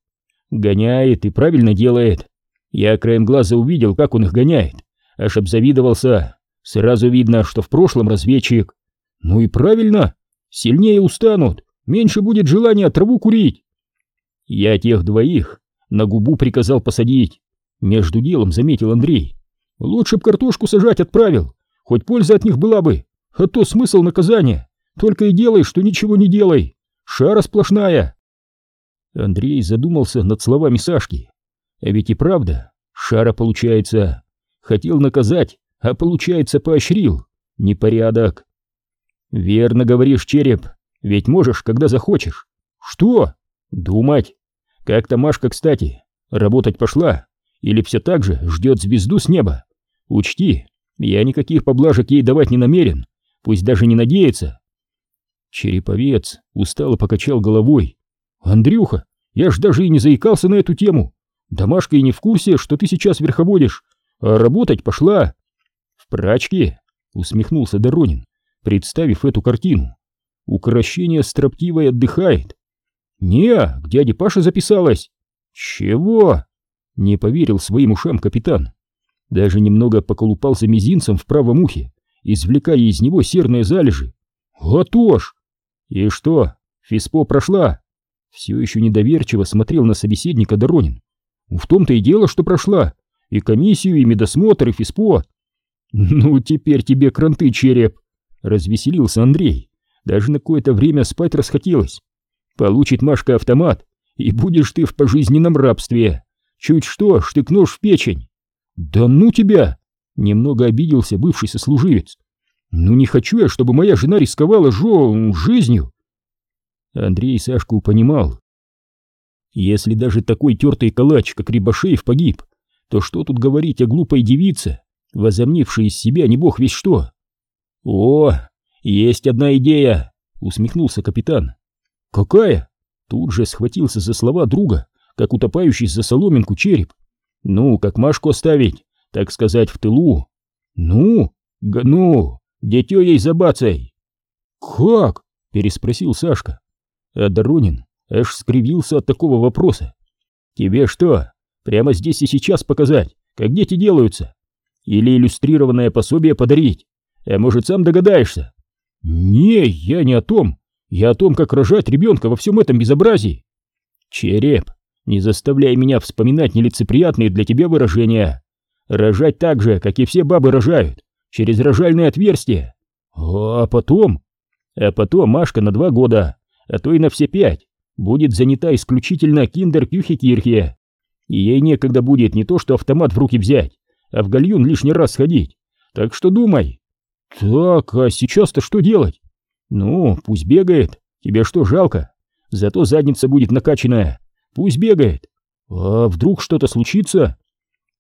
Гоняет и правильно делает. Я краем глаза увидел, как он их гоняет. Аж обзавидовался. Сразу видно, что в прошлом разведчик. Ну и правильно. Сильнее устанут. Меньше будет желания траву курить. Я тех двоих на губу приказал посадить. Между делом заметил Андрей. Лучше б картошку сажать отправил, хоть польза от них была бы, а то смысл наказания. Только и делай, что ничего не делай. Шара сплошная. Андрей задумался над словами Сашки. А ведь и правда, шара получается. Хотел наказать, а получается поощрил. Непорядок. Верно говоришь, череп, ведь можешь, когда захочешь. Что? Думать. Как-то Машка, кстати, работать пошла. Или все так же ждет звезду с неба. Учти, я никаких поблажек ей давать не намерен. Пусть даже не надеется. Череповец устало покачал головой. Андрюха, я ж даже и не заикался на эту тему. Домашка и не в курсе, что ты сейчас верховодишь, а работать пошла. Прачке, усмехнулся Доронин, представив эту картину. Укращение строптивой отдыхает. Не, к дяде Паше записалась. Чего? Не поверил своим ушам капитан. Даже немного поколупался мизинцем в правом ухе, извлекая из него серные залежи. А то! И что, физпо прошла? Все еще недоверчиво смотрел на собеседника Доронин. В том-то и дело, что прошла. И комиссию, и медосмотр, и физпо. Ну, теперь тебе кранты, череп. Развеселился Андрей. Даже на какое-то время спать расхотелось. Получит Машка автомат, и будешь ты в пожизненном рабстве. Чуть что, штык нож в печень. Да ну тебя! Немного обиделся бывший сослуживец. Ну не хочу я, чтобы моя жена рисковала жо... жизнью. Андрей Сашку понимал. Если даже такой тертый калач, как Рибашеев, погиб, то что тут говорить о глупой девице, возомнившей из себя не бог весь что? О, есть одна идея, усмехнулся капитан. Какая? Тут же схватился за слова друга, как утопающий за соломинку череп. Ну, как Машку оставить, так сказать, в тылу. Ну, г ну, дитё ей забацай. Как? переспросил Сашка. А Доронин аж скривился от такого вопроса. «Тебе что, прямо здесь и сейчас показать, как дети делаются? Или иллюстрированное пособие подарить? А может, сам догадаешься?» «Не, я не о том. Я о том, как рожать ребенка во всем этом безобразии». «Череп, не заставляй меня вспоминать нелицеприятные для тебя выражения. Рожать так же, как и все бабы рожают, через рожальное отверстие. А потом? А потом Машка на два года а то и на все пять, будет занята исключительно киндер-кюхе-кирхе. И ей некогда будет не то что автомат в руки взять, а в гальюн лишний раз сходить. Так что думай. Так, а сейчас-то что делать? Ну, пусть бегает. Тебе что, жалко? Зато задница будет накачанная. Пусть бегает. А вдруг что-то случится?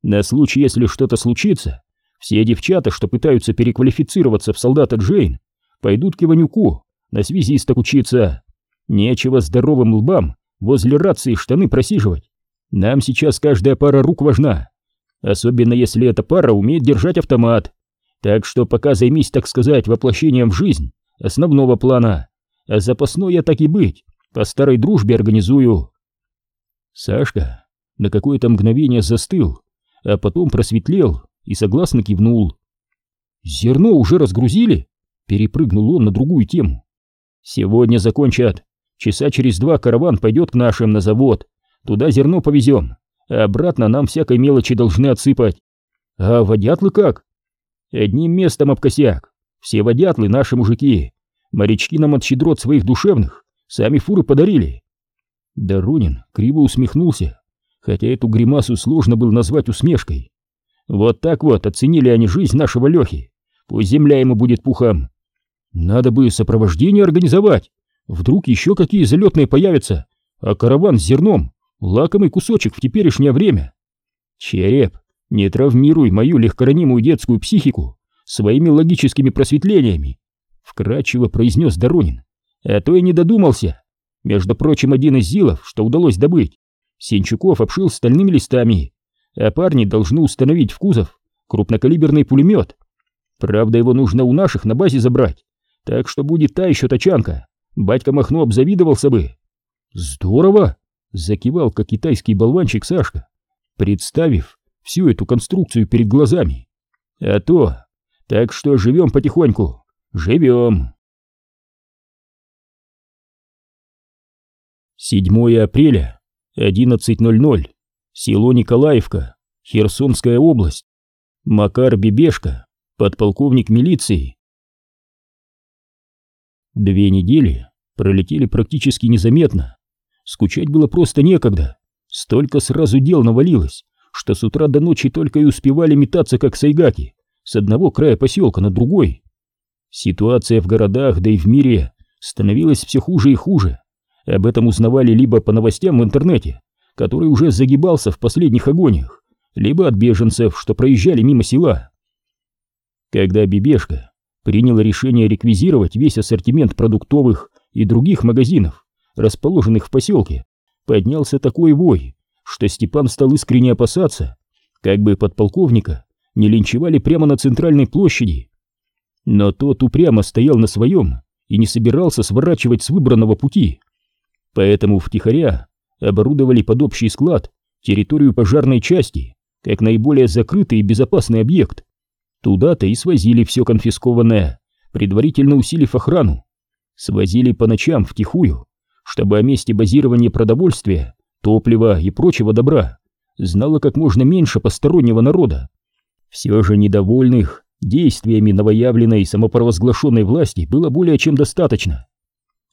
На случай, если что-то случится, все девчата, что пытаются переквалифицироваться в солдата Джейн, пойдут к Иванюку на связиста учиться. Нечего здоровым лбам возле рации штаны просиживать. Нам сейчас каждая пара рук важна, особенно если эта пара умеет держать автомат. Так что пока займись, так сказать, воплощением в жизнь основного плана, а запасной я так и быть, по старой дружбе организую. Сашка на какое-то мгновение застыл, а потом просветлел и согласно кивнул. «Зерно уже разгрузили?» Перепрыгнул он на другую тему. «Сегодня закончат. Часа через два караван пойдет к нашим на завод. Туда зерно повезем, обратно нам всякой мелочи должны отсыпать. А водятлы как? Одним местом об косяк. Все водятлы наши мужики. Морячки нам от щедрот своих душевных сами фуры подарили. Доронин криво усмехнулся, хотя эту гримасу сложно было назвать усмешкой. Вот так вот оценили они жизнь нашего Лехи. Пусть земля ему будет пухом. Надо бы сопровождение организовать. Вдруг еще какие залетные появятся, а караван с зерном — лакомый кусочек в теперешнее время. Череп, не травмируй мою легкоранимую детскую психику своими логическими просветлениями, — вкратчиво произнес Доронин. А то и не додумался. Между прочим, один из зилов, что удалось добыть, Сенчуков обшил стальными листами, а парни должны установить в кузов крупнокалиберный пулемет. Правда, его нужно у наших на базе забрать, так что будет та еще тачанка. Батька Махно обзавидовался бы. Здорово! Закивал, как китайский болванчик Сашка, представив всю эту конструкцию перед глазами. А то, так что живем потихоньку, живем. 7 апреля, 11.00, село Николаевка, Херсонская область. Макар Бебешко, подполковник милиции. Две недели пролетели практически незаметно. Скучать было просто некогда. Столько сразу дел навалилось, что с утра до ночи только и успевали метаться, как сайгаки, с одного края поселка на другой. Ситуация в городах, да и в мире становилась все хуже и хуже. Об этом узнавали либо по новостям в интернете, который уже загибался в последних агониях, либо от беженцев, что проезжали мимо села. Когда Бибешка принял решение реквизировать весь ассортимент продуктовых и других магазинов, расположенных в поселке, поднялся такой вой, что Степан стал искренне опасаться, как бы подполковника не линчевали прямо на центральной площади. Но тот упрямо стоял на своем и не собирался сворачивать с выбранного пути. Поэтому втихаря оборудовали под общий склад территорию пожарной части, как наиболее закрытый и безопасный объект. Туда-то и свозили все конфискованное, предварительно усилив охрану. Свозили по ночам втихую, чтобы о месте базирования продовольствия, топлива и прочего добра знало как можно меньше постороннего народа. Все же недовольных действиями новоявленной самопровозглашенной власти было более чем достаточно.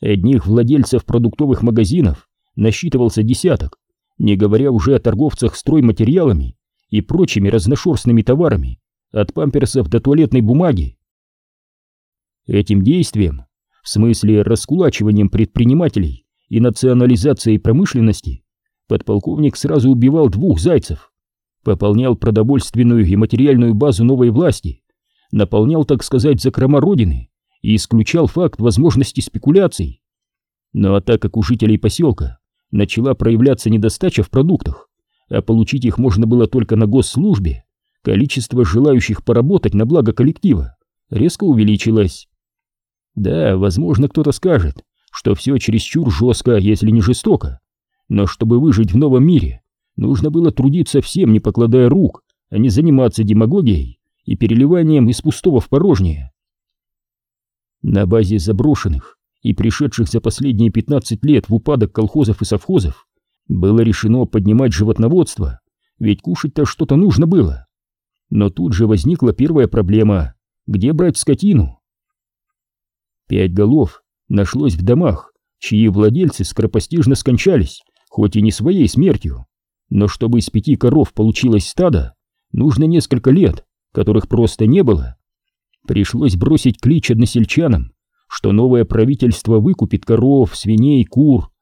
Одних владельцев продуктовых магазинов насчитывался десяток, не говоря уже о торговцах стройматериалами и прочими разношерстными товарами, от памперсов до туалетной бумаги. Этим действием, в смысле раскулачиванием предпринимателей и национализацией промышленности, подполковник сразу убивал двух зайцев, пополнял продовольственную и материальную базу новой власти, наполнял, так сказать, закрома родины и исключал факт возможности спекуляций. Ну а так как у жителей поселка начала проявляться недостача в продуктах, а получить их можно было только на госслужбе, количество желающих поработать на благо коллектива резко увеличилось. Да, возможно, кто-то скажет, что все чересчур жестко, если не жестоко, но чтобы выжить в новом мире, нужно было трудиться всем, не покладая рук, а не заниматься демагогией и переливанием из пустого в порожнее. На базе заброшенных и пришедших за последние 15 лет в упадок колхозов и совхозов было решено поднимать животноводство, ведь кушать-то что-то нужно было. Но тут же возникла первая проблема — где брать скотину? Пять голов нашлось в домах, чьи владельцы скоропостижно скончались, хоть и не своей смертью. Но чтобы из пяти коров получилось стадо, нужно несколько лет, которых просто не было. Пришлось бросить клич односельчанам, что новое правительство выкупит коров, свиней, кур,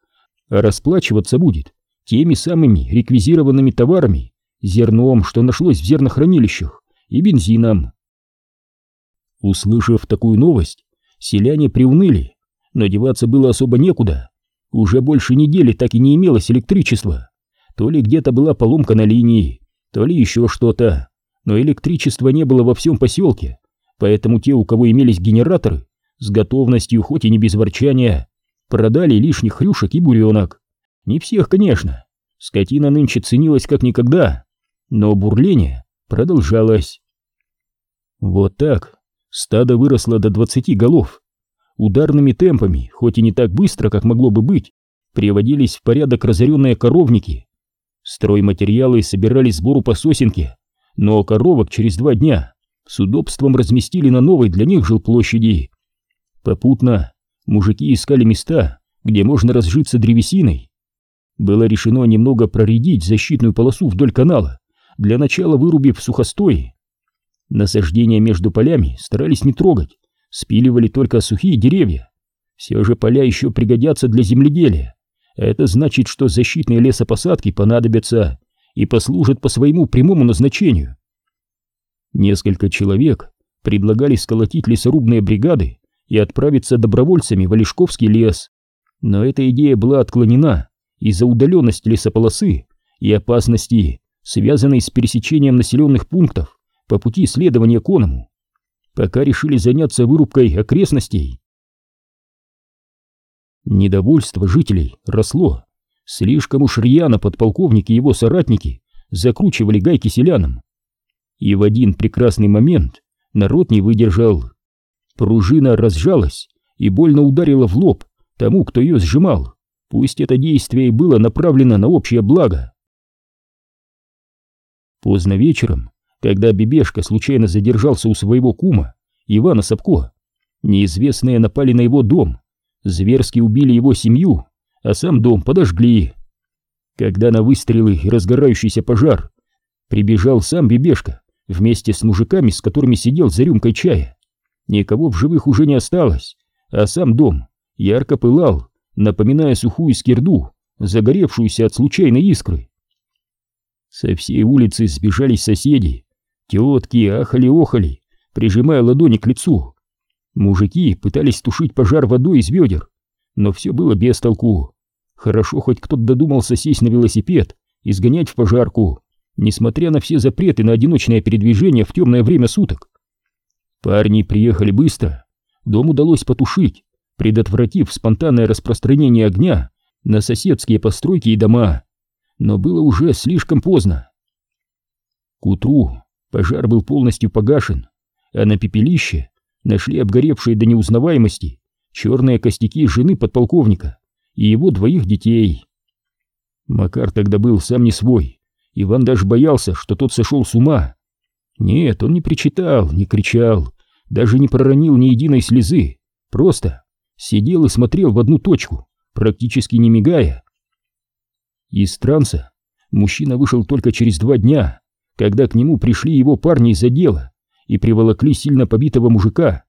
а расплачиваться будет теми самыми реквизированными товарами, зерном, что нашлось в зернохранилищах, и бензином. Услышав такую новость, селяне приуныли, но деваться было особо некуда. Уже больше недели так и не имелось электричества. То ли где-то была поломка на линии, то ли еще что-то. Но электричества не было во всем поселке, поэтому те, у кого имелись генераторы, с готовностью, хоть и не без ворчания, продали лишних хрюшек и буренок. Не всех, конечно. Скотина нынче ценилась как никогда, но бурление продолжалось. Вот так стадо выросло до двадцати голов. Ударными темпами, хоть и не так быстро, как могло бы быть, приводились в порядок разоренные коровники. Стройматериалы собирались сбору по сосенке, но коровок через два дня с удобством разместили на новой для них жилплощади. Попутно мужики искали места, где можно разжиться древесиной. Было решено немного проредить защитную полосу вдоль канала, для начала вырубив сухостой. Насаждения между полями старались не трогать, спиливали только сухие деревья. Все же поля еще пригодятся для земледелия. Это значит, что защитные лесопосадки понадобятся и послужат по своему прямому назначению. Несколько человек предлагали сколотить лесорубные бригады и отправиться добровольцами в Олешковский лес. Но эта идея была отклонена из-за удаленности лесополосы и опасности, связанной с пересечением населенных пунктов по пути следования к оному. Пока решили заняться вырубкой окрестностей. Недовольство жителей росло. Слишком уж рьяно подполковники и его соратники закручивали гайки селянам. И в один прекрасный момент народ не выдержал. Пружина разжалась и больно ударила в лоб тому, кто ее сжимал. Пусть это действие и было направлено на общее благо. Поздно вечером когда Бебешка случайно задержался у своего кума, Ивана Сапко, неизвестные напали на его дом, зверски убили его семью, а сам дом подожгли. Когда на выстрелы и разгорающийся пожар прибежал сам Бебешка вместе с мужиками, с которыми сидел за рюмкой чая, никого в живых уже не осталось, а сам дом ярко пылал, напоминая сухую скирду, загоревшуюся от случайной искры. Со всей улицы сбежались соседи, тетки ахали-охали, прижимая ладони к лицу. Мужики пытались тушить пожар водой из ведер, но все было без толку. Хорошо, хоть кто-то додумался сесть на велосипед и сгонять в пожарку, несмотря на все запреты на одиночное передвижение в темное время суток. Парни приехали быстро, дом удалось потушить, предотвратив спонтанное распространение огня на соседские постройки и дома, но было уже слишком поздно. К утру пожар был полностью погашен, а на пепелище нашли обгоревшие до неузнаваемости черные костяки жены подполковника и его двоих детей. Макар тогда был сам не свой, Иван даже боялся, что тот сошел с ума. Нет, он не причитал, не кричал, даже не проронил ни единой слезы, просто сидел и смотрел в одну точку, практически не мигая. Из транса мужчина вышел только через два дня, когда к нему пришли его парни из отдела и приволокли сильно побитого мужика.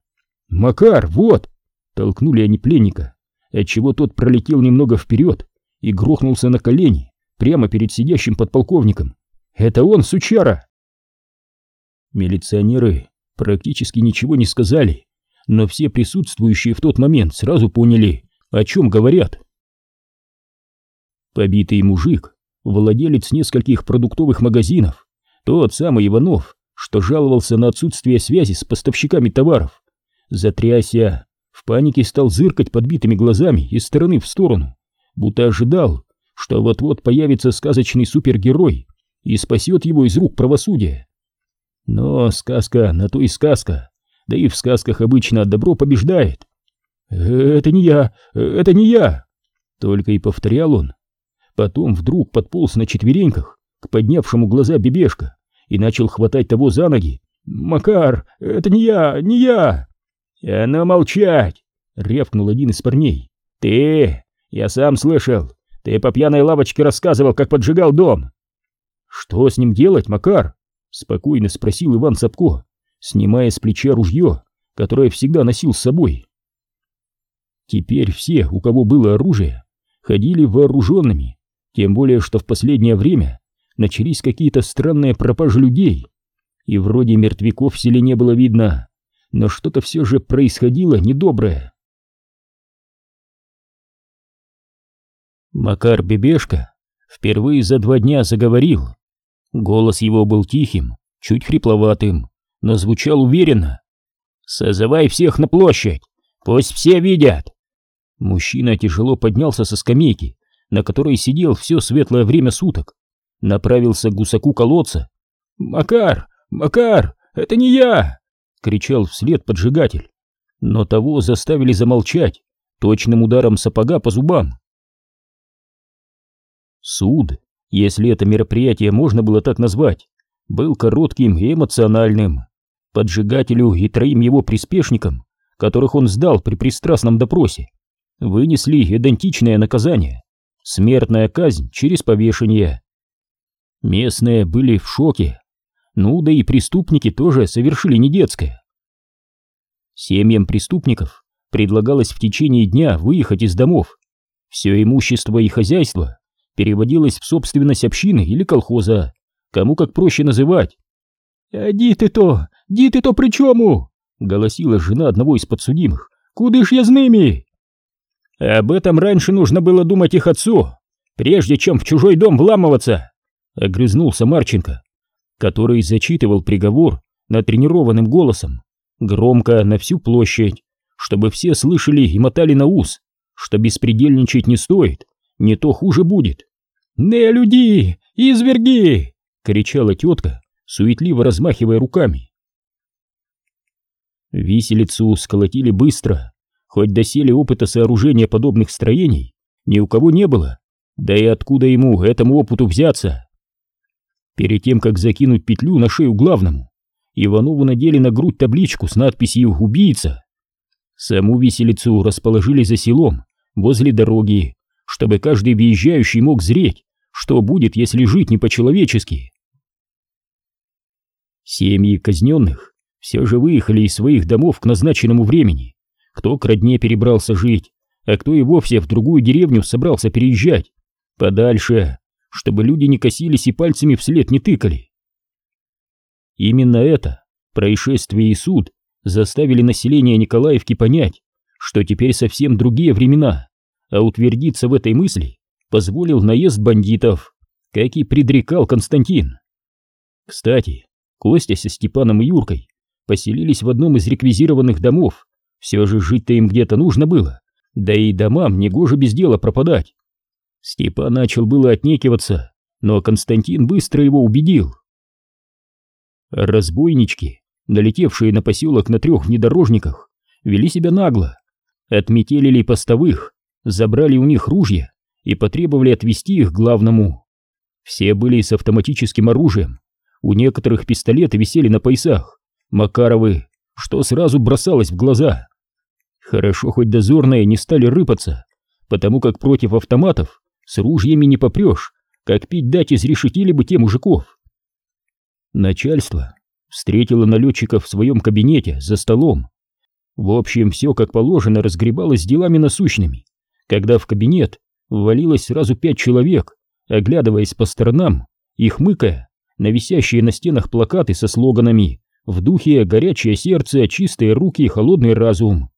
«Макар, вот!» — толкнули они пленника, отчего тот пролетел немного вперед и грохнулся на колени прямо перед сидящим подполковником. «Это он, сучара!» Милиционеры практически ничего не сказали, но все присутствующие в тот момент сразу поняли, о чем говорят. Побитый мужик, владелец нескольких продуктовых магазинов, тот самый Иванов, что жаловался на отсутствие связи с поставщиками товаров, затрясся, в панике стал зыркать подбитыми глазами из стороны в сторону, будто ожидал, что вот-вот появится сказочный супергерой и спасет его из рук правосудия. Но сказка на то и сказка, да и в сказках обычно добро побеждает. «Это не я, это не я!» Только и повторял он. Потом вдруг подполз на четвереньках к поднявшему глаза Бебешка и начал хватать того за ноги. «Макар, это не я, не я!» «А молчать!» — рявкнул один из парней. «Ты! Я сам слышал! Ты по пьяной лавочке рассказывал, как поджигал дом!» «Что с ним делать, Макар?» — спокойно спросил Иван Сапко, снимая с плеча ружье, которое всегда носил с собой. Теперь все, у кого было оружие, ходили вооруженными, тем более, что в последнее время начались какие-то странные пропажи людей, и вроде мертвяков в селе не было видно, но что-то все же происходило недоброе. Макар Бебешка впервые за два дня заговорил. Голос его был тихим, чуть хрипловатым, но звучал уверенно. «Созывай всех на площадь! Пусть все видят!» Мужчина тяжело поднялся со скамейки, на которой сидел все светлое время суток, направился к гусаку колодца. «Макар! Макар! Это не я!» — кричал вслед поджигатель. Но того заставили замолчать точным ударом сапога по зубам. Суд, если это мероприятие можно было так назвать, был коротким и эмоциональным. Поджигателю и троим его приспешникам, которых он сдал при пристрастном допросе, вынесли идентичное наказание — смертная казнь через повешение. Местные были в шоке. Ну да и преступники тоже совершили не детское. Семьям преступников предлагалось в течение дня выехать из домов. Все имущество и хозяйство переводилось в собственность общины или колхоза, кому как проще называть. «А ди ты то, ди ты то при чему?» — голосила жена одного из подсудимых. «Куды ж я с ними?» «Об этом раньше нужно было думать их отцу, прежде чем в чужой дом вламываться», — огрызнулся Марченко, который зачитывал приговор натренированным голосом, громко на всю площадь, чтобы все слышали и мотали на ус, что беспредельничать не стоит, не то хуже будет. «Не люди! Изверги!» — кричала тетка, суетливо размахивая руками. Виселицу сколотили быстро, хоть доселе опыта сооружения подобных строений ни у кого не было, да и откуда ему этому опыту взяться? Перед тем, как закинуть петлю на шею главному, Иванову надели на грудь табличку с надписью «Убийца». Саму виселицу расположили за селом, возле дороги, чтобы каждый въезжающий мог зреть, что будет, если жить не по-человечески. Семьи казненных все же выехали из своих домов к назначенному времени. Кто к родне перебрался жить, а кто и вовсе в другую деревню собрался переезжать. Подальше, чтобы люди не косились и пальцами вслед не тыкали. Именно это, происшествие и суд, заставили население Николаевки понять, что теперь совсем другие времена, а утвердиться в этой мысли позволил наезд бандитов, как и предрекал Константин. Кстати, Костя со Степаном и Юркой поселились в одном из реквизированных домов, все же жить-то им где-то нужно было, да и домам негоже без дела пропадать. Степан начал было отнекиваться, но Константин быстро его убедил. Разбойнички, налетевшие на поселок на трех внедорожниках, вели себя нагло, отметелили постовых, забрали у них ружья и потребовали отвезти их к главному. Все были с автоматическим оружием, у некоторых пистолеты висели на поясах, Макаровы, что сразу бросалось в глаза. Хорошо хоть дозорные не стали рыпаться, потому как против автоматов с ружьями не попрешь, как пить дать изрешетили бы те мужиков. Начальство встретило налетчиков в своем кабинете за столом. В общем, все как положено разгребалось делами насущными, когда в кабинет ввалилось сразу пять человек, оглядываясь по сторонам и хмыкая на висящие на стенах плакаты со слоганами «В духе горячее сердце, чистые руки и холодный разум».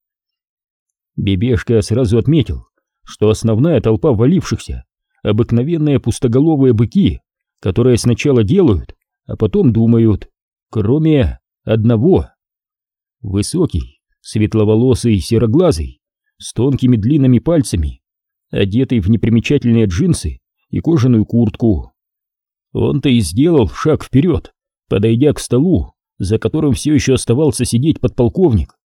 Бебешка сразу отметил, что основная толпа валившихся — обыкновенные пустоголовые быки, которые сначала делают, а потом думают, кроме одного. Высокий, светловолосый, сероглазый, с тонкими длинными пальцами, одетый в непримечательные джинсы и кожаную куртку. Он-то и сделал шаг вперед, подойдя к столу, за которым все еще оставался сидеть подполковник.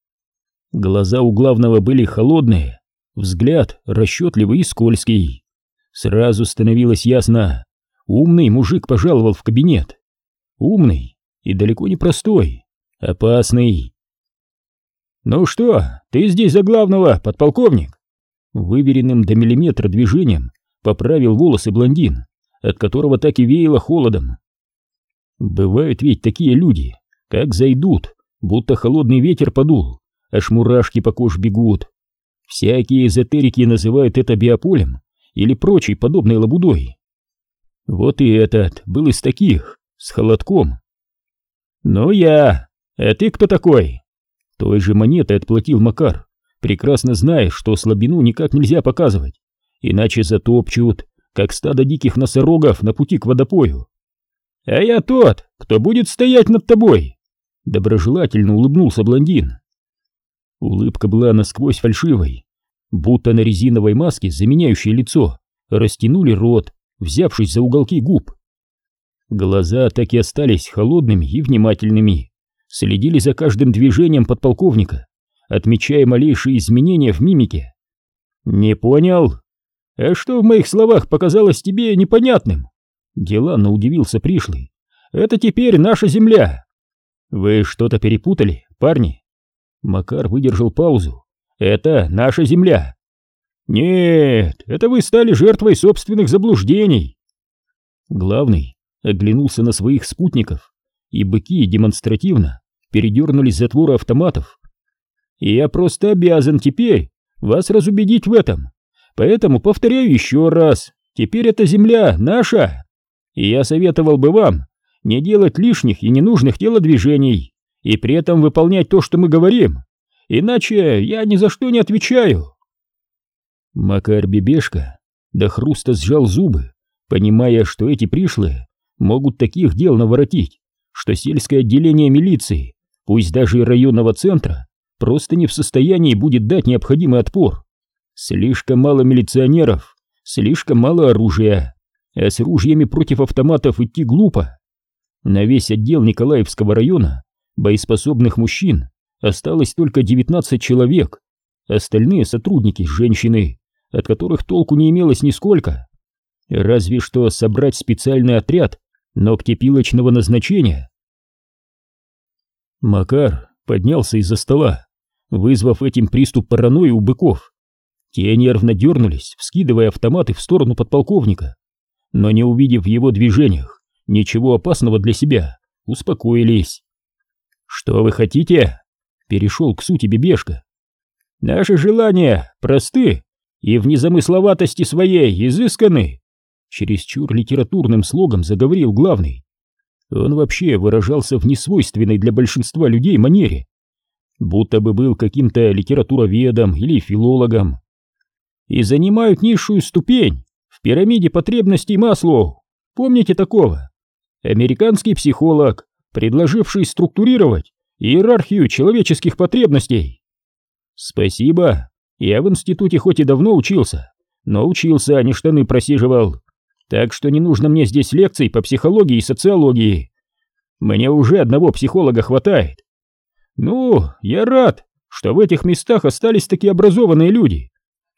Глаза у главного были холодные, взгляд расчетливый и скользкий. Сразу становилось ясно, умный мужик пожаловал в кабинет. Умный и далеко не простой, опасный. «Ну что, ты здесь за главного, подполковник?» Выверенным до миллиметра движением поправил волосы блондин, от которого так и веяло холодом. Бывают ведь такие люди, как зайдут, будто холодный ветер подул, аж мурашки по коже бегут. Всякие эзотерики называют это биополем или прочей подобной лабудой. Вот и этот был из таких, с холодком. «Ну я! А ты кто такой?» Той же монетой отплатил Макар, прекрасно зная, что слабину никак нельзя показывать, иначе затопчут, как стадо диких носорогов на пути к водопою. «А я тот, кто будет стоять над тобой!» Доброжелательно улыбнулся блондин. Улыбка была насквозь фальшивой, будто на резиновой маске, заменяющей лицо, растянули рот, взявшись за уголки губ. Глаза так и остались холодными и внимательными, следили за каждым движением подполковника, отмечая малейшие изменения в мимике. «Не понял? А что в моих словах показалось тебе непонятным?» Деланно удивился пришлый. «Это теперь наша земля!» «Вы что-то перепутали, парни?» Макар выдержал паузу. «Это наша земля!» «Нет, это вы стали жертвой собственных заблуждений!» Главный оглянулся на своих спутников, и быки демонстративно передернулись затворы автоматов. «Я просто обязан теперь вас разубедить в этом, поэтому повторяю еще раз, теперь эта земля наша, и я советовал бы вам не делать лишних и ненужных телодвижений и при этом выполнять то, что мы говорим, иначе я ни за что не отвечаю». Макар Бебешка до хруста сжал зубы, понимая, что эти пришлые могут таких дел наворотить, что сельское отделение милиции, пусть даже и районного центра, просто не в состоянии будет дать необходимый отпор. Слишком мало милиционеров, слишком мало оружия, а с ружьями против автоматов идти глупо. На весь отдел Николаевского района боеспособных мужчин осталось только 19 человек, остальные сотрудники – женщины, от которых толку не имелось нисколько. Разве что собрать специальный отряд ногтепилочного назначения. Макар поднялся из-за стола, вызвав этим приступ паранойи у быков. Те нервно дернулись, вскидывая автоматы в сторону подполковника, но не увидев в его движениях ничего опасного для себя, успокоились. «Что вы хотите?» — перешел к сути Бебешка. «Наши желания просты и в незамысловатости своей изысканы», — чересчур литературным слогом заговорил главный. Он вообще выражался в несвойственной для большинства людей манере, будто бы был каким-то литературоведом или филологом. И занимают низшую ступень в пирамиде потребностей Маслоу. Помните такого? Американский психолог, предложивший структурировать иерархию человеческих потребностей. Спасибо. Я в институте хоть и давно учился, но учился, а не штаны просиживал. Так что не нужно мне здесь лекций по психологии и социологии. Мне уже одного психолога хватает. Ну, я рад, что в этих местах остались такие образованные люди.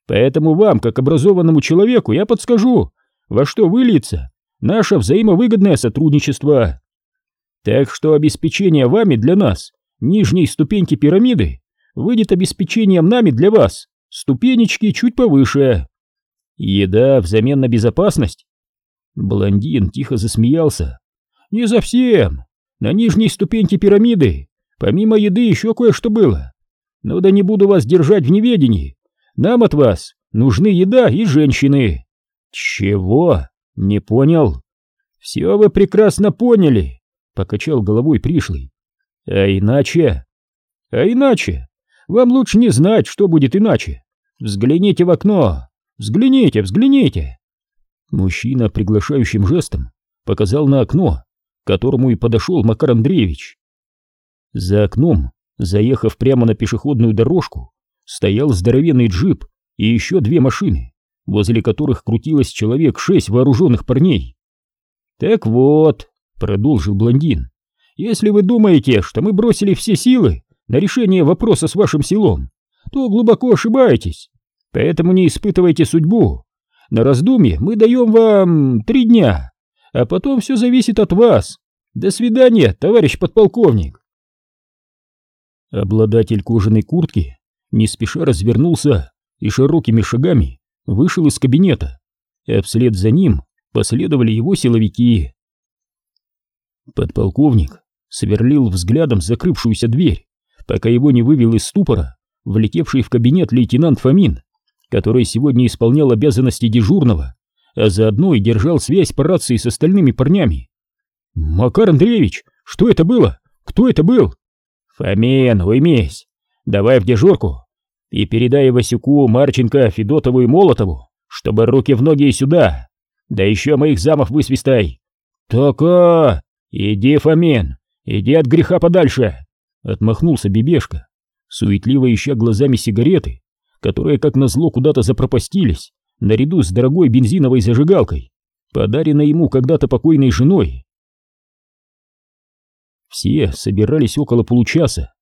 Поэтому вам, как образованному человеку, я подскажу, во что выльется наше взаимовыгодное сотрудничество. Так что обеспечение вами для нас нижней ступеньки пирамиды выйдет обеспечением нами для вас ступенечки чуть повыше. Еда взамен на безопасность Блондин тихо засмеялся. «Не совсем. На нижней ступеньке пирамиды, помимо еды, еще кое-что было. Ну да не буду вас держать в неведении. Нам от вас нужны еда и женщины». «Чего? Не понял?» «Все вы прекрасно поняли», — покачал головой пришлый. «А иначе?» «А иначе? Вам лучше не знать, что будет иначе. Взгляните в окно. Взгляните, взгляните. Мужчина приглашающим жестом показал на окно, к которому и подошел Макар Андреевич. За окном, заехав прямо на пешеходную дорожку, стоял здоровенный джип и еще две машины, возле которых крутилось человек шесть вооруженных парней. «Так вот», — продолжил блондин, — «если вы думаете, что мы бросили все силы на решение вопроса с вашим селом, то глубоко ошибаетесь, поэтому не испытывайте судьбу, на раздумье мы даем вам три дня, а потом все зависит от вас. До свидания, товарищ подполковник. Обладатель кожаной куртки не спеша развернулся и широкими шагами вышел из кабинета, а вслед за ним последовали его силовики. Подполковник сверлил взглядом закрывшуюся дверь, пока его не вывел из ступора влетевший в кабинет лейтенант Фомин который сегодня исполнял обязанности дежурного, а заодно и держал связь по рации с остальными парнями. «Макар Андреевич, что это было? Кто это был?» «Фомен, уймись! Давай в дежурку и передай Васюку, Марченко, Федотову и Молотову, чтобы руки в ноги и сюда, да еще моих замов высвистай!» «Так-а! Иди, Фомен, иди от греха подальше!» Отмахнулся Бебешка, суетливо ища глазами сигареты, которые, как назло, куда-то запропастились, наряду с дорогой бензиновой зажигалкой, подаренной ему когда-то покойной женой. Все собирались около получаса.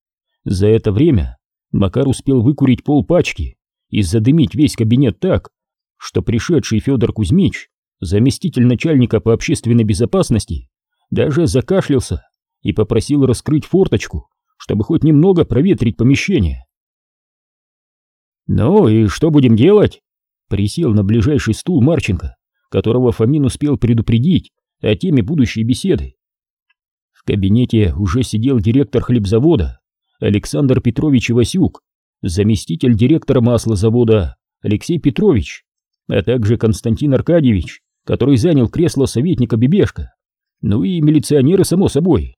За это время Макар успел выкурить полпачки и задымить весь кабинет так, что пришедший Федор Кузьмич, заместитель начальника по общественной безопасности, даже закашлялся и попросил раскрыть форточку, чтобы хоть немного проветрить помещение. «Ну и что будем делать?» Присел на ближайший стул Марченко, которого Фомин успел предупредить о теме будущей беседы. В кабинете уже сидел директор хлебзавода Александр Петрович Ивасюк, заместитель директора маслозавода Алексей Петрович, а также Константин Аркадьевич, который занял кресло советника Бебешка, ну и милиционеры, само собой.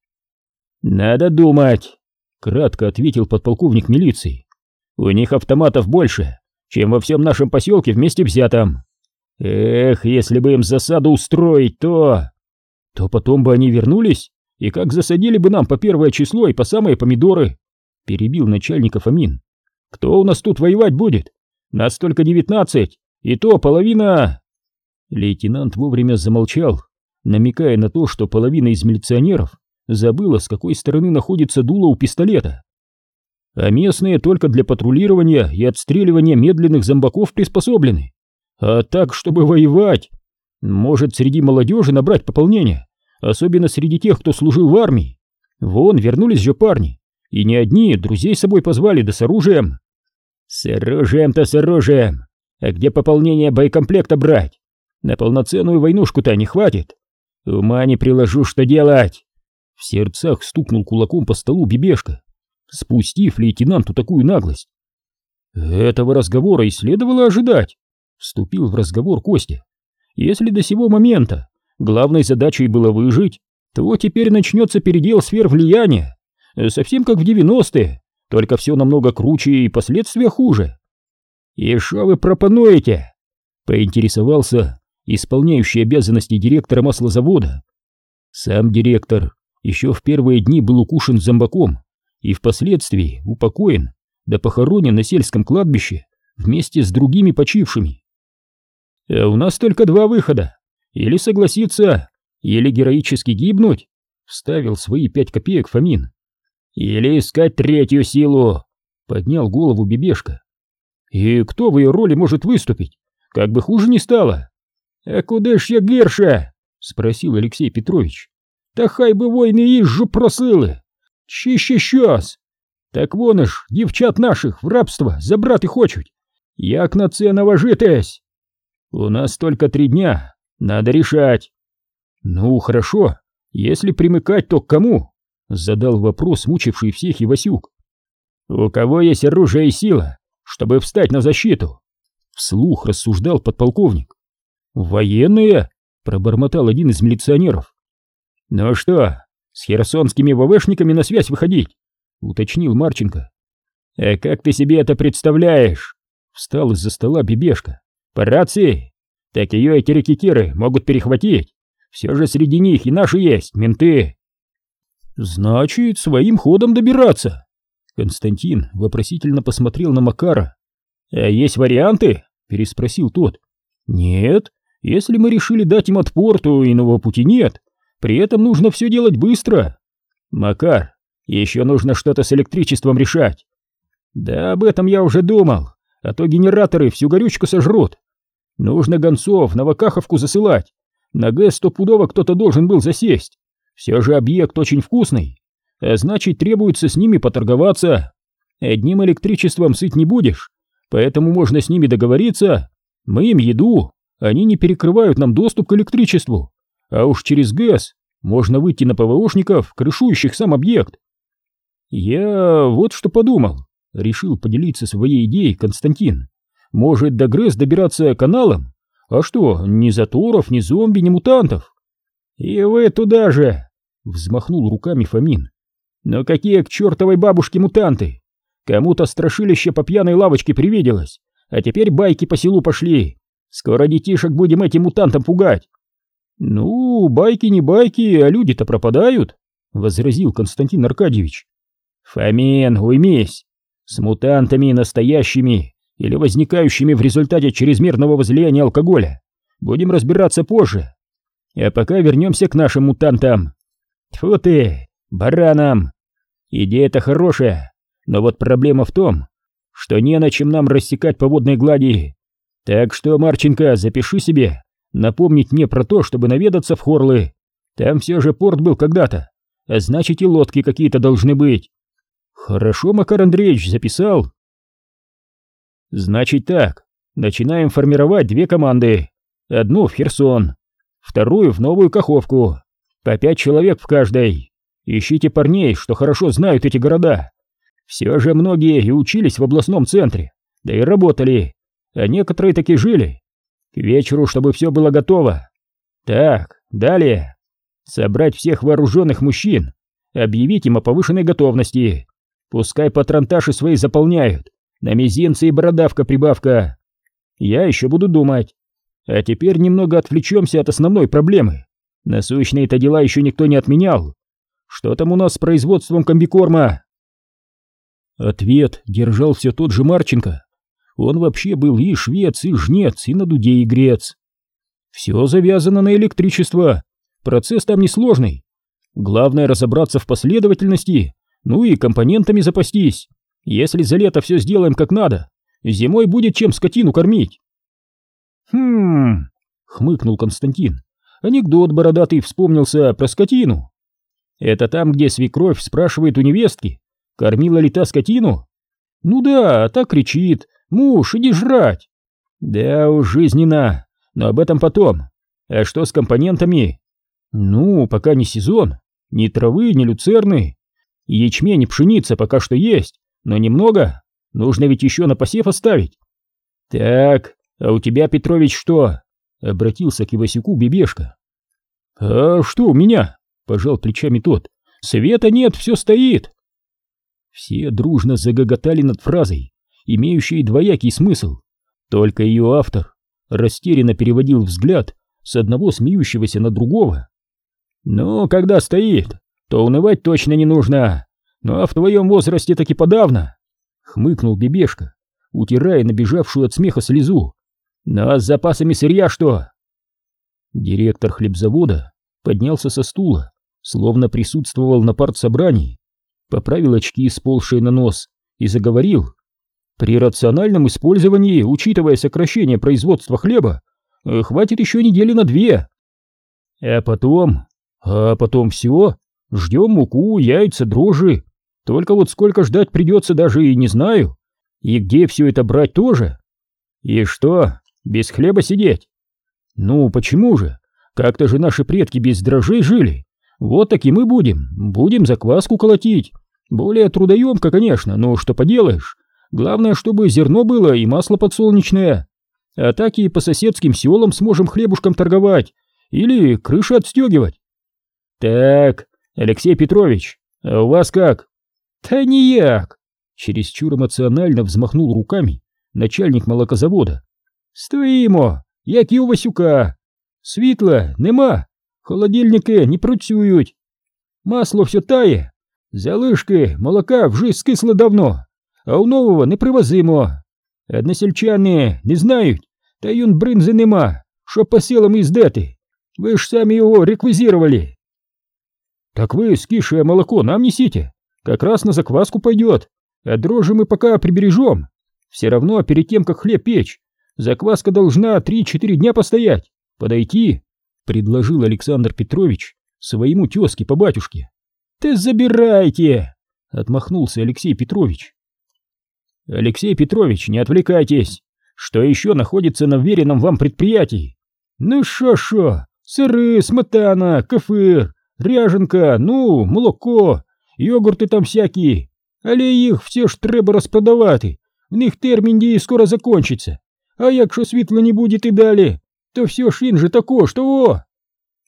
«Надо думать», — кратко ответил подполковник милиции. У них автоматов больше, чем во всем нашем поселке вместе взятом. Эх, если бы им засаду устроить, то... То потом бы они вернулись, и как засадили бы нам по первое число и по самые помидоры. Перебил начальников Амин. Кто у нас тут воевать будет? Нас только девятнадцать, и то половина... Лейтенант вовремя замолчал, намекая на то, что половина из милиционеров забыла, с какой стороны находится дуло у пистолета а местные только для патрулирования и отстреливания медленных зомбаков приспособлены. А так, чтобы воевать, может среди молодежи набрать пополнение, особенно среди тех, кто служил в армии. Вон, вернулись же парни, и не одни, друзей с собой позвали, да с оружием. С оружием-то с оружием. А где пополнение боекомплекта брать? На полноценную войнушку-то не хватит. Ума не приложу, что делать. В сердцах стукнул кулаком по столу Бебешка, спустив лейтенанту такую наглость. Этого разговора и следовало ожидать. Вступил в разговор Костя. Если до сего момента главной задачей было выжить, то теперь начнется передел сфер влияния. Совсем как в девяностые, только все намного круче и последствия хуже. «И что вы пропонуете?» — поинтересовался исполняющий обязанности директора маслозавода. Сам директор еще в первые дни был укушен зомбаком и впоследствии упокоен да похоронен на сельском кладбище вместе с другими почившими. А у нас только два выхода. Или согласиться, или героически гибнуть, вставил свои пять копеек Фомин. Или искать третью силу, поднял голову Бебешка. И кто в ее роли может выступить? Как бы хуже не стало. А куда ж я Герша? Спросил Алексей Петрович. Та хай бы войны езжу просылы. Чище щас. Так вон ж, дівчат наших в рабство забрати хочуть. Як на це наважитесь? У нас только три дня, надо решать. Ну, хорошо, если примыкать, то к кому? Задал вопрос, мучивший всех Ивасюк. У кого есть оружие и сила, чтобы встать на защиту? Вслух рассуждал подполковник. Военные? Пробормотал один из милиционеров. Ну что, с херсонскими ВВшниками на связь выходить? Уточнил Марченко. А как ты себе это представляешь? Встал из-за стола Бебешка. По рации? Так ее эти рекетиры могут перехватить. Все же среди них и наши есть, менты. Значит, своим ходом добираться. Константин вопросительно посмотрел на Макара. А есть варианты? Переспросил тот. Нет, если мы решили дать им отпор, то иного пути нет. При этом нужно все делать быстро. Макар, еще нужно что-то с электричеством решать. Да об этом я уже думал, а то генераторы всю горючку сожрут. Нужно гонцов на Вакаховку засылать. На ГЭС стопудово кто-то должен был засесть. Все же объект очень вкусный, а значит требуется с ними поторговаться. Одним электричеством сыть не будешь, поэтому можно с ними договориться. Мы им еду, они не перекрывают нам доступ к электричеству. А уж через ГЭС можно выйти на ПВОшников, крышующих сам объект. Я вот что подумал, решил поделиться своей идеей Константин. Может, до ГРЭС добираться каналом? А что, ни заторов, ни зомби, ни мутантов? И вы туда же! Взмахнул руками Фомин. Но какие к чертовой бабушке мутанты? Кому-то страшилище по пьяной лавочке привиделось, а теперь байки по селу пошли. Скоро детишек будем этим мутантам пугать. Ну, байки не байки, а люди-то пропадают, возразил Константин Аркадьевич. Фомин, уймись. С мутантами настоящими или возникающими в результате чрезмерного возлияния алкоголя. Будем разбираться позже. А пока вернемся к нашим мутантам. Тьфу ты, баранам. Идея-то хорошая, но вот проблема в том, что не на чем нам рассекать по водной глади. Так что, Марченко, запиши себе, напомнить мне про то, чтобы наведаться в Хорлы. Там все же порт был когда-то, а значит и лодки какие-то должны быть. Хорошо, Макар Андреевич, записал. Значит так, начинаем формировать две команды. Одну в Херсон, вторую в Новую Каховку. По пять человек в каждой. Ищите парней, что хорошо знают эти города. Все же многие и учились в областном центре, да и работали, а некоторые таки жили. К вечеру, чтобы все было готово. Так, далее. Собрать всех вооруженных мужчин, объявить им о повышенной готовности. Пускай патронташи свои заполняют, на мизинце и бородавка-прибавка. Я еще буду думать. А теперь немного отвлечемся от основной проблемы. Насущные-то дела еще никто не отменял. Что там у нас с производством комбикорма? Ответ держал все тот же Марченко. Он вообще был и швец, и жнец, и на дуде и грец. Все завязано на электричество. Процесс там несложный. Главное разобраться в последовательности, ну и компонентами запастись. Если за лето все сделаем как надо, зимой будет чем скотину кормить. Хм, хмыкнул Константин. анекдот бородатый вспомнился про скотину. Это там, где свекровь спрашивает у невестки, кормила ли та скотину? Ну да, а та кричит, муж, иди жрать. Да уж, жизненно, но об этом потом. А что с компонентами? Ну, пока не сезон, ни травы, ни люцерны. Ячмень и пшеница пока что есть, но немного. Нужно ведь еще на посев оставить. Так, а у тебя, Петрович, что? Обратился к Ивасюку Бебешка. А что у меня? Пожал плечами тот. Света нет, все стоит. Все дружно загоготали над фразой, имеющей двоякий смысл. Только ее автор растерянно переводил взгляд с одного смеющегося на другого. «Ну, когда стоит, то унывать точно не нужно. Ну а в твоем возрасте таки подавно!» — хмыкнул Бебешка, утирая набежавшую от смеха слезу. «Ну а с запасами сырья что?» Директор хлебзавода поднялся со стула, словно присутствовал на партсобрании, поправил очки, сползшие на нос, и заговорил. «При рациональном использовании, учитывая сокращение производства хлеба, э, хватит еще недели на две. А потом... А потом все. Ждем муку, яйца, дрожжи. Только вот сколько ждать придется, даже и не знаю. И где все это брать тоже? И что, без хлеба сидеть? Ну, почему же? Как-то же наши предки без дрожжей жили. Вот так и мы будем. Будем закваску колотить. Более трудоемко, конечно, но что поделаешь. Главное, чтобы зерно было и масло подсолнечное. А так и по соседским селам сможем хлебушком торговать. Или крыши отстегивать. Так, Алексей Петрович, а у вас как? Да нияк. Чересчур эмоционально взмахнул руками начальник молокозавода. Стоїмо, як і у Васюка. Світла нема, холодильники не працюють. Масло все тає, залишки молока вже скисли давно, а у нового не привозимо. Односельчани не знають, та й он бринзи нема, що по селам іздети. Ви ж самі його реквизировали. Так вы скисшее молоко нам несите, как раз на закваску пойдет, а дрожжи мы пока прибережем. Все равно перед тем, как хлеб печь, закваска должна 3-4 дня постоять, подойти, предложил Александр Петрович своему тезке по батюшке. «Ты забирайте!» — отмахнулся Алексей Петрович. «Алексей Петрович, не отвлекайтесь! Что еще находится на веренном вам предприятии? Ну шо-шо, сыры, сметана, кефир, ряженка, ну, молоко, йогурты там всякие, але їх все ж треба розпродавати, в них термін дії скоро закончиться, а якщо світла не будет и далі, то все ж він же також, того.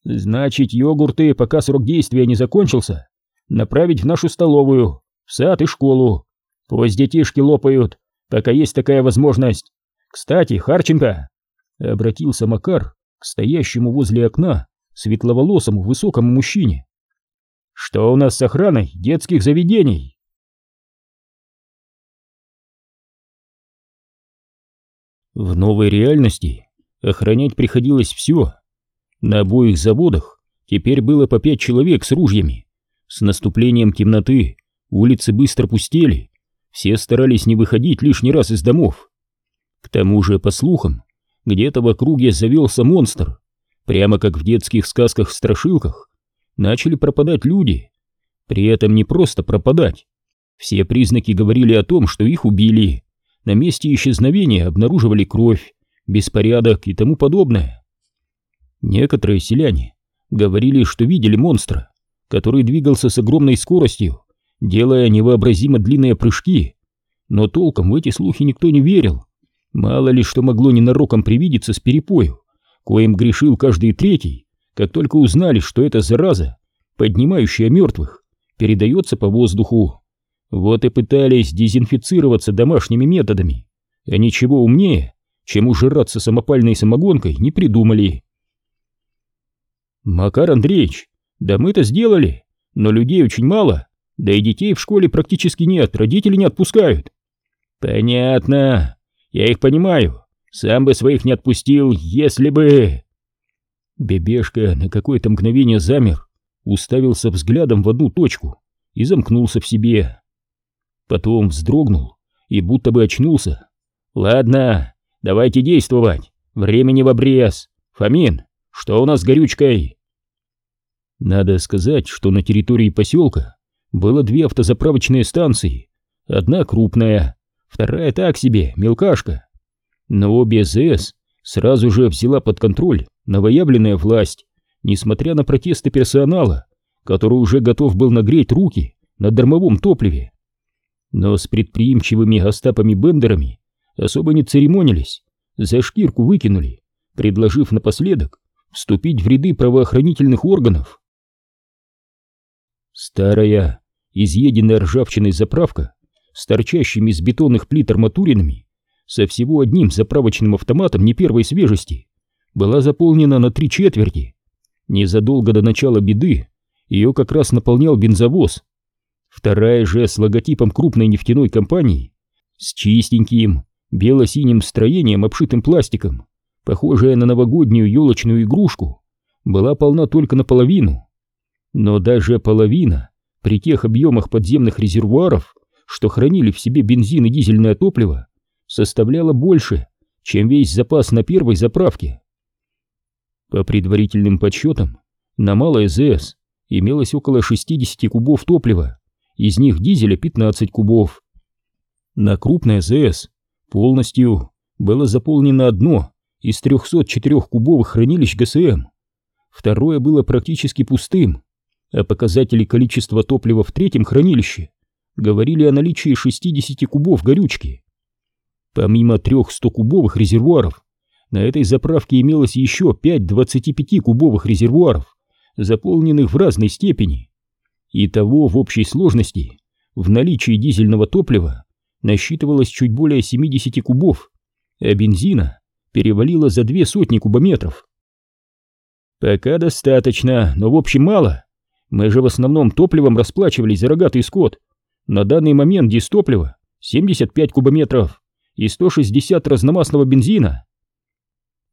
Значит, йогурты, пока срок действия не закончился, направить в нашу столовую, в сад и школу. Пусть детишки лопают, пока есть такая возможность. Кстати, Харченко, обратился Макар к стоящему возле окна светловолосому высокому мужчине. Что у нас с охраной детских заведений? В новой реальности охранять приходилось все. На обоих заводах теперь было по пять человек с ружьями. С наступлением темноты улицы быстро пустели, все старались не выходить лишний раз из домов. К тому же, по слухам, где-то в округе завелся монстр, прямо как в детских сказках-страшилках, начали пропадать люди. При этом не просто пропадать. Все признаки говорили о том, что их убили. На месте исчезновения обнаруживали кровь, беспорядок и тому подобное. Некоторые селяне говорили, что видели монстра, который двигался с огромной скоростью, делая невообразимо длинные прыжки, но толком в эти слухи никто не верил. Мало ли что могло ненароком привидеться с перепою, коим грешил каждый третий, как только узнали, что эта зараза, поднимающая мертвых, передается по воздуху. Вот и пытались дезинфицироваться домашними методами, а ничего умнее чем ужираться самопальной самогонкой, не придумали. Макар Андреевич, да мы-то сделали, но людей очень мало, да и детей в школе практически нет, родители не отпускают. Понятно, я их понимаю, сам бы своих не отпустил, если бы... Бебешка на какое-то мгновение замер, уставился взглядом в одну точку и замкнулся в себе. Потом вздрогнул и будто бы очнулся. «Ладно, Давайте действовать. Времени в обрез. Фомин, Что у нас с горючкой?» Надо сказать, что на территории поселка было две автозаправочные станции. Одна крупная, вторая так себе, мелкашка. Но обе ЗС сразу же взяла под контроль новоявленная власть, несмотря на протесты персонала, который уже готов был нагреть руки на дармовом топливе. Но с предприимчивыми Остапами-бендерами особо не церемонились, за шкирку выкинули, предложив напоследок вступить в ряды правоохранительных органов. Старая, изъеденная ржавчиной заправка с торчащими из бетонных плит арматуринами, со всего одним заправочным автоматом не первой свежести, была заполнена на три четверти. Незадолго до начала беды ее как раз наполнял бензовоз. Вторая же с логотипом крупной нефтяной компании, с чистеньким, бело-синим строением, обшитым пластиком, похожая на новогоднюю елочную игрушку, была полна только наполовину. Но даже половина при тех объемах подземных резервуаров, что хранили в себе бензин и дизельное топливо, составляла больше, чем весь запас на первой заправке. По предварительным подсчетам, на малой ЗС имелось около 60 кубов топлива, из них дизеля 15 кубов. На крупной ЗС полностью было заполнено одно из 304 кубовых хранилищ ГСМ. Второе было практически пустым, а показатели количества топлива в третьем хранилище говорили о наличии 60 кубов горючки. Помимо трех 100-кубовых резервуаров, на этой заправке имелось еще 5 25-кубовых резервуаров, заполненных в разной степени. Итого в общей сложности в наличии дизельного топлива насчитывалось чуть более 70 кубов, а бензина перевалило за две сотни кубометров. Пока достаточно, но в общем мало. Мы же в основном топливом расплачивались за рогатый скот. На данный момент дистоплива 75 кубометров и 160 разномастного бензина.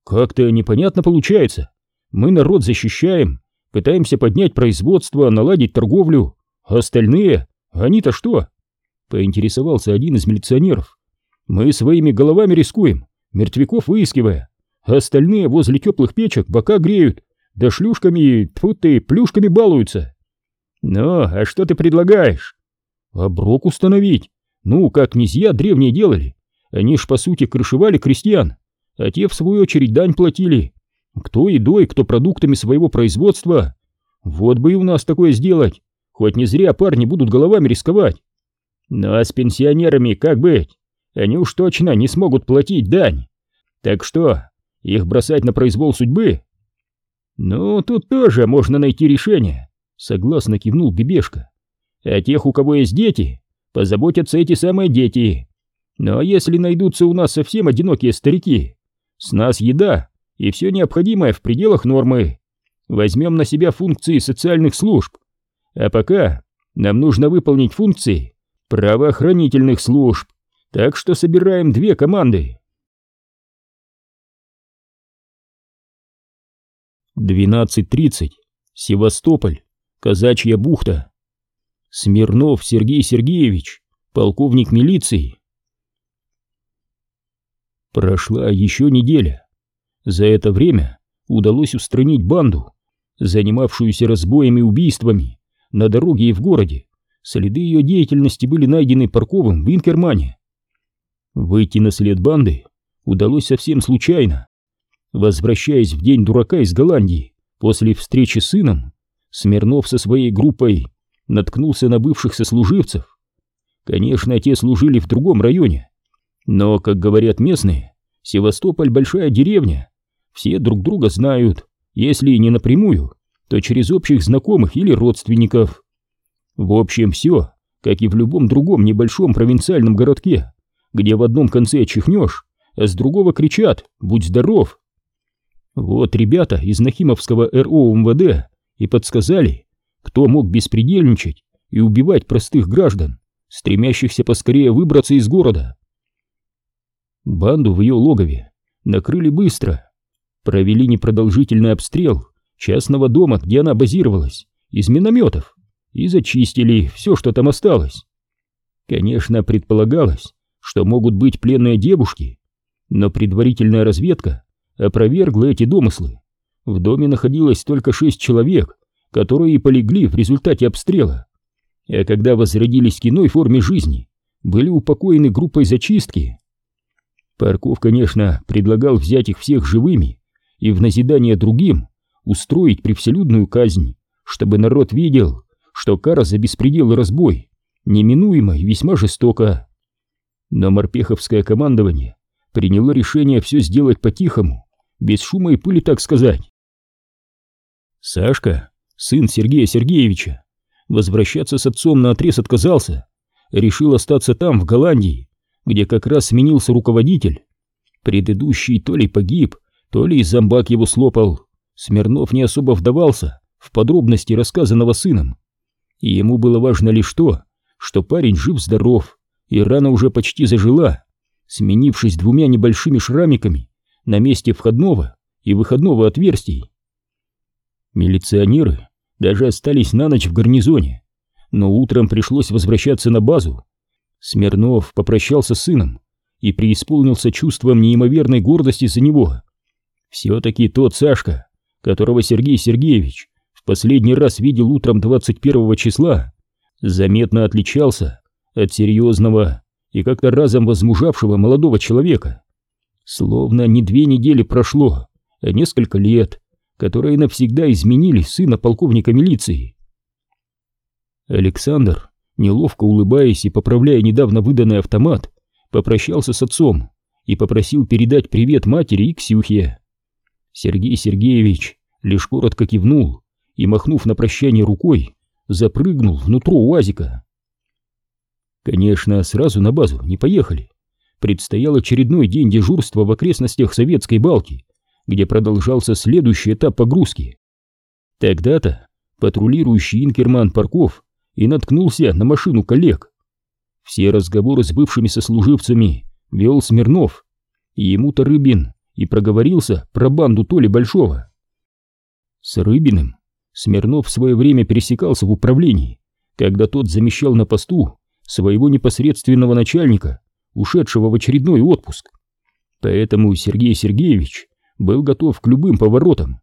Как-то непонятно получается. Мы народ защищаем, пытаемся поднять производство, наладить торговлю, а остальные, они-то что? Поинтересовался один из милиционеров. Мы своими головами рискуем, мертвяков выискивая, а остальные возле теплых печек бока греют, да шлюшками, тьфу ты, плюшками балуются. Ну, а что ты предлагаешь? Оброк установить. Ну, как князья древние делали. Они ж, по сути, крышевали крестьян, а те, в свою очередь, дань платили. Кто едой, кто продуктами своего производства. Вот бы и у нас такое сделать. Хоть не зря парни будут головами рисковать. Ну а с пенсионерами как быть? Они уж точно не смогут платить дань. Так что, их бросать на произвол судьбы? Ну, тут тоже можно найти решение, согласно кивнул Бебешка. А тех, у кого есть дети, позаботятся эти самые дети. Ну а если найдутся у нас совсем одинокие старики, с нас еда и все необходимое в пределах нормы. Возьмем на себя функции социальных служб. А пока нам нужно выполнить функции правоохранительных служб. Так что собираем две команды. 12.30. Севастополь. Казачья бухта. Смирнов Сергей Сергеевич, полковник милиции. Прошла еще неделя. За это время удалось устранить банду, занимавшуюся разбоями и убийствами на дороге и в городе. Следы ее деятельности были найдены Парковым в Инкермане. Выйти на след банды удалось совсем случайно. Возвращаясь в день дурака из Голландии после встречи с сыном, Смирнов со своей группой наткнулся на бывших сослуживцев. Конечно, те служили в другом районе, но, как говорят местные, Севастополь большая деревня, все друг друга знают, если не напрямую, то через общих знакомых или родственников. В общем, все, как и в любом другом небольшом провинциальном городке, где в одном конце чихнешь, а с другого кричат «Будь здоров!». Вот ребята из Нахимовского РО МВД и подсказали, кто мог беспредельничать и убивать простых граждан, стремящихся поскорее выбраться из города. Банду в ее логове накрыли быстро, провели непродолжительный обстрел частного дома, где она базировалась, из минометов, и зачистили все, что там осталось. Конечно, предполагалось, что могут быть пленные девушки, но предварительная разведка опровергла эти домыслы. В доме находилось только шесть человек, которые полегли в результате обстрела. А когда возродились к форме жизни, были упокоены группой зачистки. Парков, конечно, предлагал взять их всех живыми и в назидание другим устроить превселюдную казнь, чтобы народ видел, что кара за беспредел и разбой неминуемо и весьма жестоко. Но морпеховское командование приняло решение все сделать по-тихому, без шума и пыли, так сказать. Сашка, сын Сергея Сергеевича, возвращаться с отцом на отрез отказался, решил остаться там, в Голландии, где как раз сменился руководитель. Предыдущий то ли погиб, то ли зомбак его слопал. Смирнов не особо вдавался в подробности рассказанного сыном. И ему было важно лишь то, что парень жив-здоров, и рана уже почти зажила, сменившись двумя небольшими шрамиками на месте входного и выходного отверстий. Милиционеры даже остались на ночь в гарнизоне, но утром пришлось возвращаться на базу. Смирнов попрощался с сыном и преисполнился чувством неимоверной гордости за него. Все-таки тот Сашка, которого Сергей Сергеевич в последний раз видел утром 21 числа, заметно отличался от серьезного и как-то разом возмужавшего молодого человека. Словно не две недели прошло, а несколько лет, которые навсегда изменили сына полковника милиции. Александр, неловко улыбаясь и поправляя недавно выданный автомат, попрощался с отцом и попросил передать привет матери и Ксюхе. Сергей Сергеевич лишь коротко кивнул и, махнув на прощание рукой, запрыгнул внутрь УАЗика. Конечно, сразу на базу не поехали. Предстоял очередной день дежурства в окрестностях Советской Балки, где продолжался следующий этап погрузки. Тогда-то патрулирующий Инкерман Парков и наткнулся на машину коллег. Все разговоры с бывшими сослуживцами вел Смирнов, и ему-то Рыбин и проговорился про банду Толи Большого. С Рыбиным Смирнов в свое время пересекался в управлении, когда тот замещал на посту своего непосредственного начальника, ушедшего в очередной отпуск. Поэтому Сергей Сергеевич был готов к любым поворотам.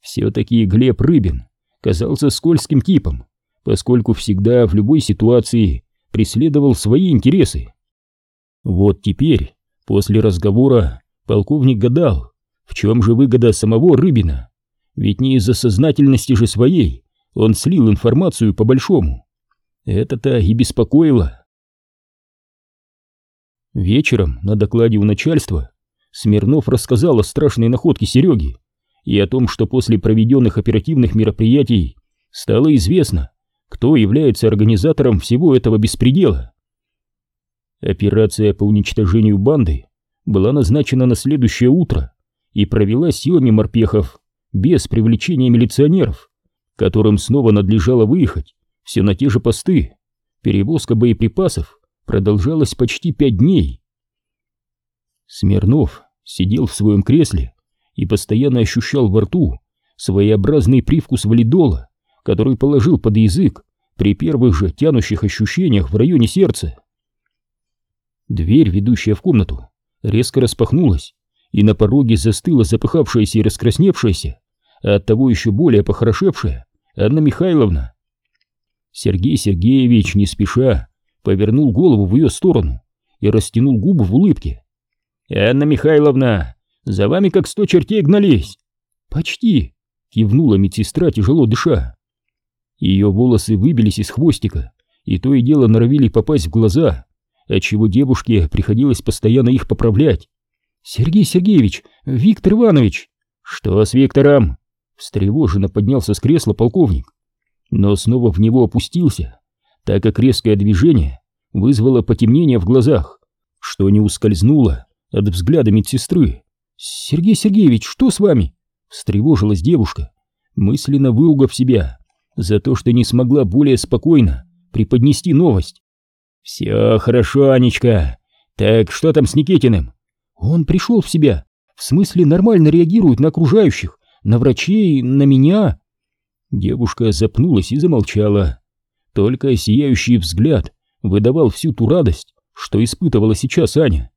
Все-таки Глеб Рыбин казался скользким типом, поскольку всегда в любой ситуации преследовал свои интересы. Вот теперь, после разговора, полковник гадал, в чем же выгода самого Рыбина, ведь не из-за сознательности же своей он слил информацию по-большому. Это-то и беспокоило. Вечером на докладе у начальства Смирнов рассказал о страшной находке Сереги и о том, что после проведенных оперативных мероприятий стало известно, кто является организатором всего этого беспредела. Операция по уничтожению банды была назначена на следующее утро и провелась силами морпехов без привлечения милиционеров, которым снова надлежало выехать все на те же посты. Перевозка боеприпасов продолжалась почти пять дней. Смирнов сидел в своем кресле и постоянно ощущал во рту своеобразный привкус валидола, который положил под язык при первых же тянущих ощущениях в районе сердца. Дверь, ведущая в комнату, резко распахнулась, и на пороге застыла запыхавшаяся и раскрасневшаяся, а оттого еще более похорошевшая Анна Михайловна. Сергей Сергеевич, не спеша, повернул голову в ее сторону и растянул губы в улыбке. «Анна Михайловна, за вами как сто чертей гнались!» «Почти!» — кивнула медсестра, тяжело дыша. Ее волосы выбились из хвостика, и то и дело норовили попасть в глаза, отчего девушке приходилось постоянно их поправлять. «Сергей Сергеевич! Виктор Иванович!» «Что с Виктором?» Встревоженно поднялся с кресла полковник, но снова в него опустился, так как резкое движение вызвало потемнение в глазах, что не ускользнуло от взгляда медсестры. «Сергей Сергеевич, что с вами?» — встревожилась девушка, мысленно выругав себя за то, что не смогла более спокойно преподнести новость. «Все хорошо, Анечка. Так что там с Никитиным?» «Он пришел в себя. В смысле, нормально реагирует на окружающих, на врачей, на меня». Девушка запнулась и замолчала. Только сияющий взгляд выдавал всю ту радость, что испытывала сейчас Аня.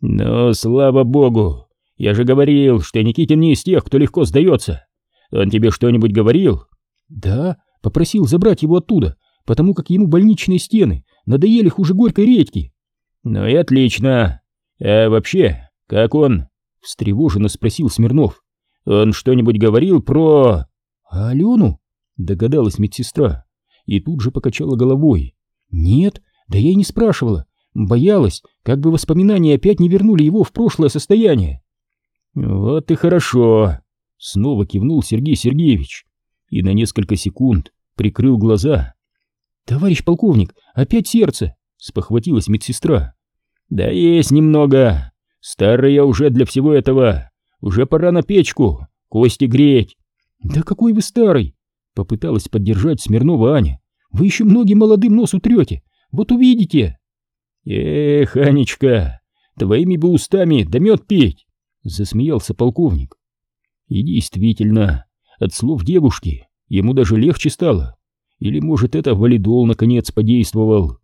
Но, слава богу, я же говорил, что Никитин не из тех, кто легко сдается. Он тебе что-нибудь говорил? Да, попросил забрать его оттуда, потому как ему больничные стены надоели хуже горькой редьки. Ну и отлично. А вообще, как он? Встревоженно спросил Смирнов. Он что-нибудь говорил про... Алену? Догадалась медсестра и тут же покачала головой. Нет, да я и не спрашивала. Боялась, как бы воспоминания опять не вернули его в прошлое состояние. Вот и хорошо. Снова кивнул Сергей Сергеевич и на несколько секунд прикрыл глаза. «Товарищ полковник, опять сердце!» — спохватилась медсестра. «Да есть немного. Старый я уже для всего этого. Уже пора на печку, кости греть». «Да какой вы старый!» — попыталась поддержать Смирнова Аня. «Вы еще многим молодым нос утрете, вот увидите!» «Эх, Анечка, твоими бы устами да мед петь!» — засмеялся полковник. И действительно, от слов девушки ему даже легче стало. Или, может, это валидол наконец подействовал.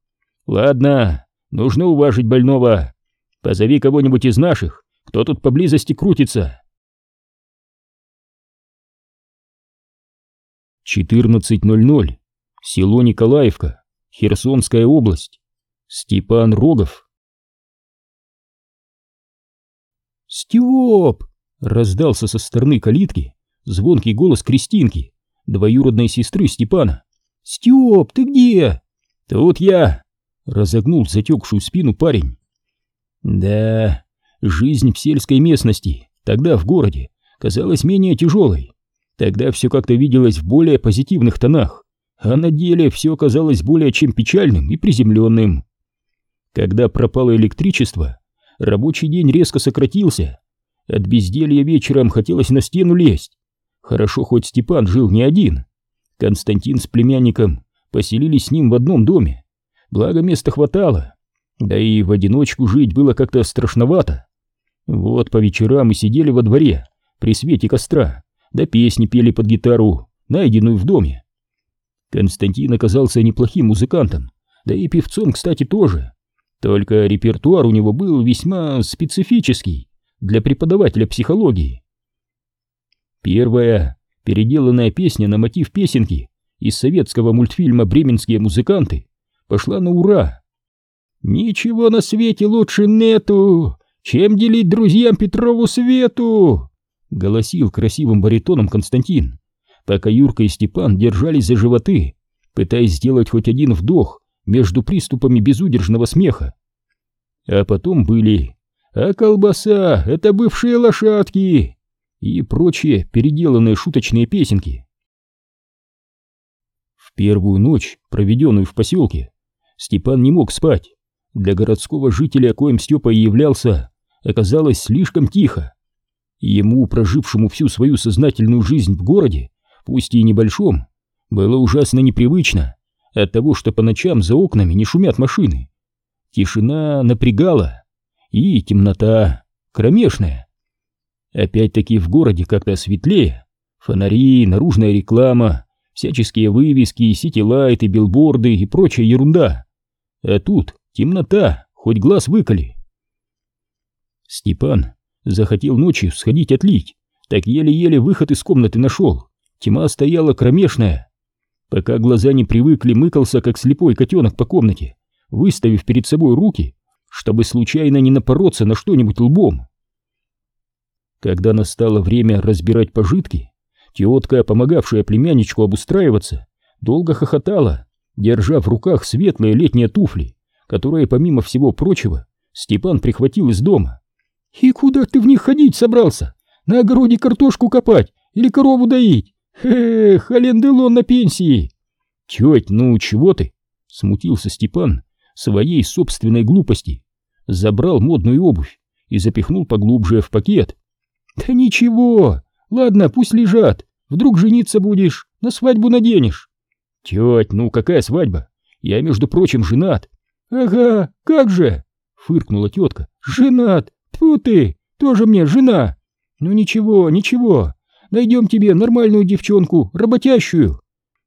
Ладно, нужно уважить больного. Позови кого-нибудь из наших, кто тут поблизости крутится. 14.00. Село Николаевка, Херсонская область. Степан Рогов. «Степ!» Раздался со стороны калитки звонкий голос Кристинки, двоюродной сестры Степана. «Степ, ты где?» «Тут я!» — разогнул затекшую спину парень. Да, жизнь в сельской местности, тогда в городе, казалась менее тяжелой. Тогда все как-то виделось в более позитивных тонах, а на деле все оказалось более чем печальным и приземленным. Когда пропало электричество, рабочий день резко сократился, от безделья вечером хотелось на стену лезть. Хорошо, хоть Степан жил не один. Константин с племянником поселились с ним в одном доме. Благо места хватало. Да и в одиночку жить было как-то страшновато. Вот по вечерам мы сидели во дворе, при свете костра, да песни пели под гитару, найденную в доме. Константин оказался неплохим музыкантом, да и певцом, кстати, тоже. Только репертуар у него был весьма специфический, для преподавателя психологии. Первая переделанная песня на мотив песенки из советского мультфильма «Бременские музыканты» пошла на ура. «Ничего на свете лучше нету, чем делить друзьям Петрову свету!» — голосил красивым баритоном Константин, пока Юрка и Степан держались за животы, пытаясь сделать хоть один вдох между приступами безудержного смеха. А потом были а колбаса — это бывшие лошадки и прочие переделанные шуточные песенки. В первую ночь, проведенную в поселке, Степан не мог спать. Для городского жителя, коим Степа и являлся, оказалось слишком тихо. Ему, прожившему всю свою сознательную жизнь в городе, пусть и небольшом, было ужасно непривычно от того, что по ночам за окнами не шумят машины. Тишина напрягала и темнота кромешная. Опять-таки в городе как-то светлее. Фонари, наружная реклама, всяческие вывески, сити-лайты, билборды и прочая ерунда. А тут темнота, хоть глаз выколи. Степан захотел ночью сходить отлить, так еле-еле выход из комнаты нашел. Тьма стояла кромешная. Пока глаза не привыкли, мыкался, как слепой котенок по комнате, выставив перед собой руки чтобы случайно не напороться на что-нибудь лбом. Когда настало время разбирать пожитки, тетка, помогавшая племянничку обустраиваться, долго хохотала, держа в руках светлые летние туфли, которые, помимо всего прочего, Степан прихватил из дома. «И куда ты в них ходить собрался? На огороде картошку копать или корову доить? Эх, Аленделон на пенсии!» «Теть, ну чего ты?» — смутился Степан своей собственной глупости забрал модную обувь и запихнул поглубже в пакет. «Да ничего, ладно, пусть лежат, вдруг жениться будешь, на свадьбу наденешь». «Теть, ну какая свадьба? Я, между прочим, женат». «Ага, как же?» — фыркнула тетка. «Женат! Тьфу ты, тоже мне жена!» «Ну ничего, ничего, найдем тебе нормальную девчонку, работящую!»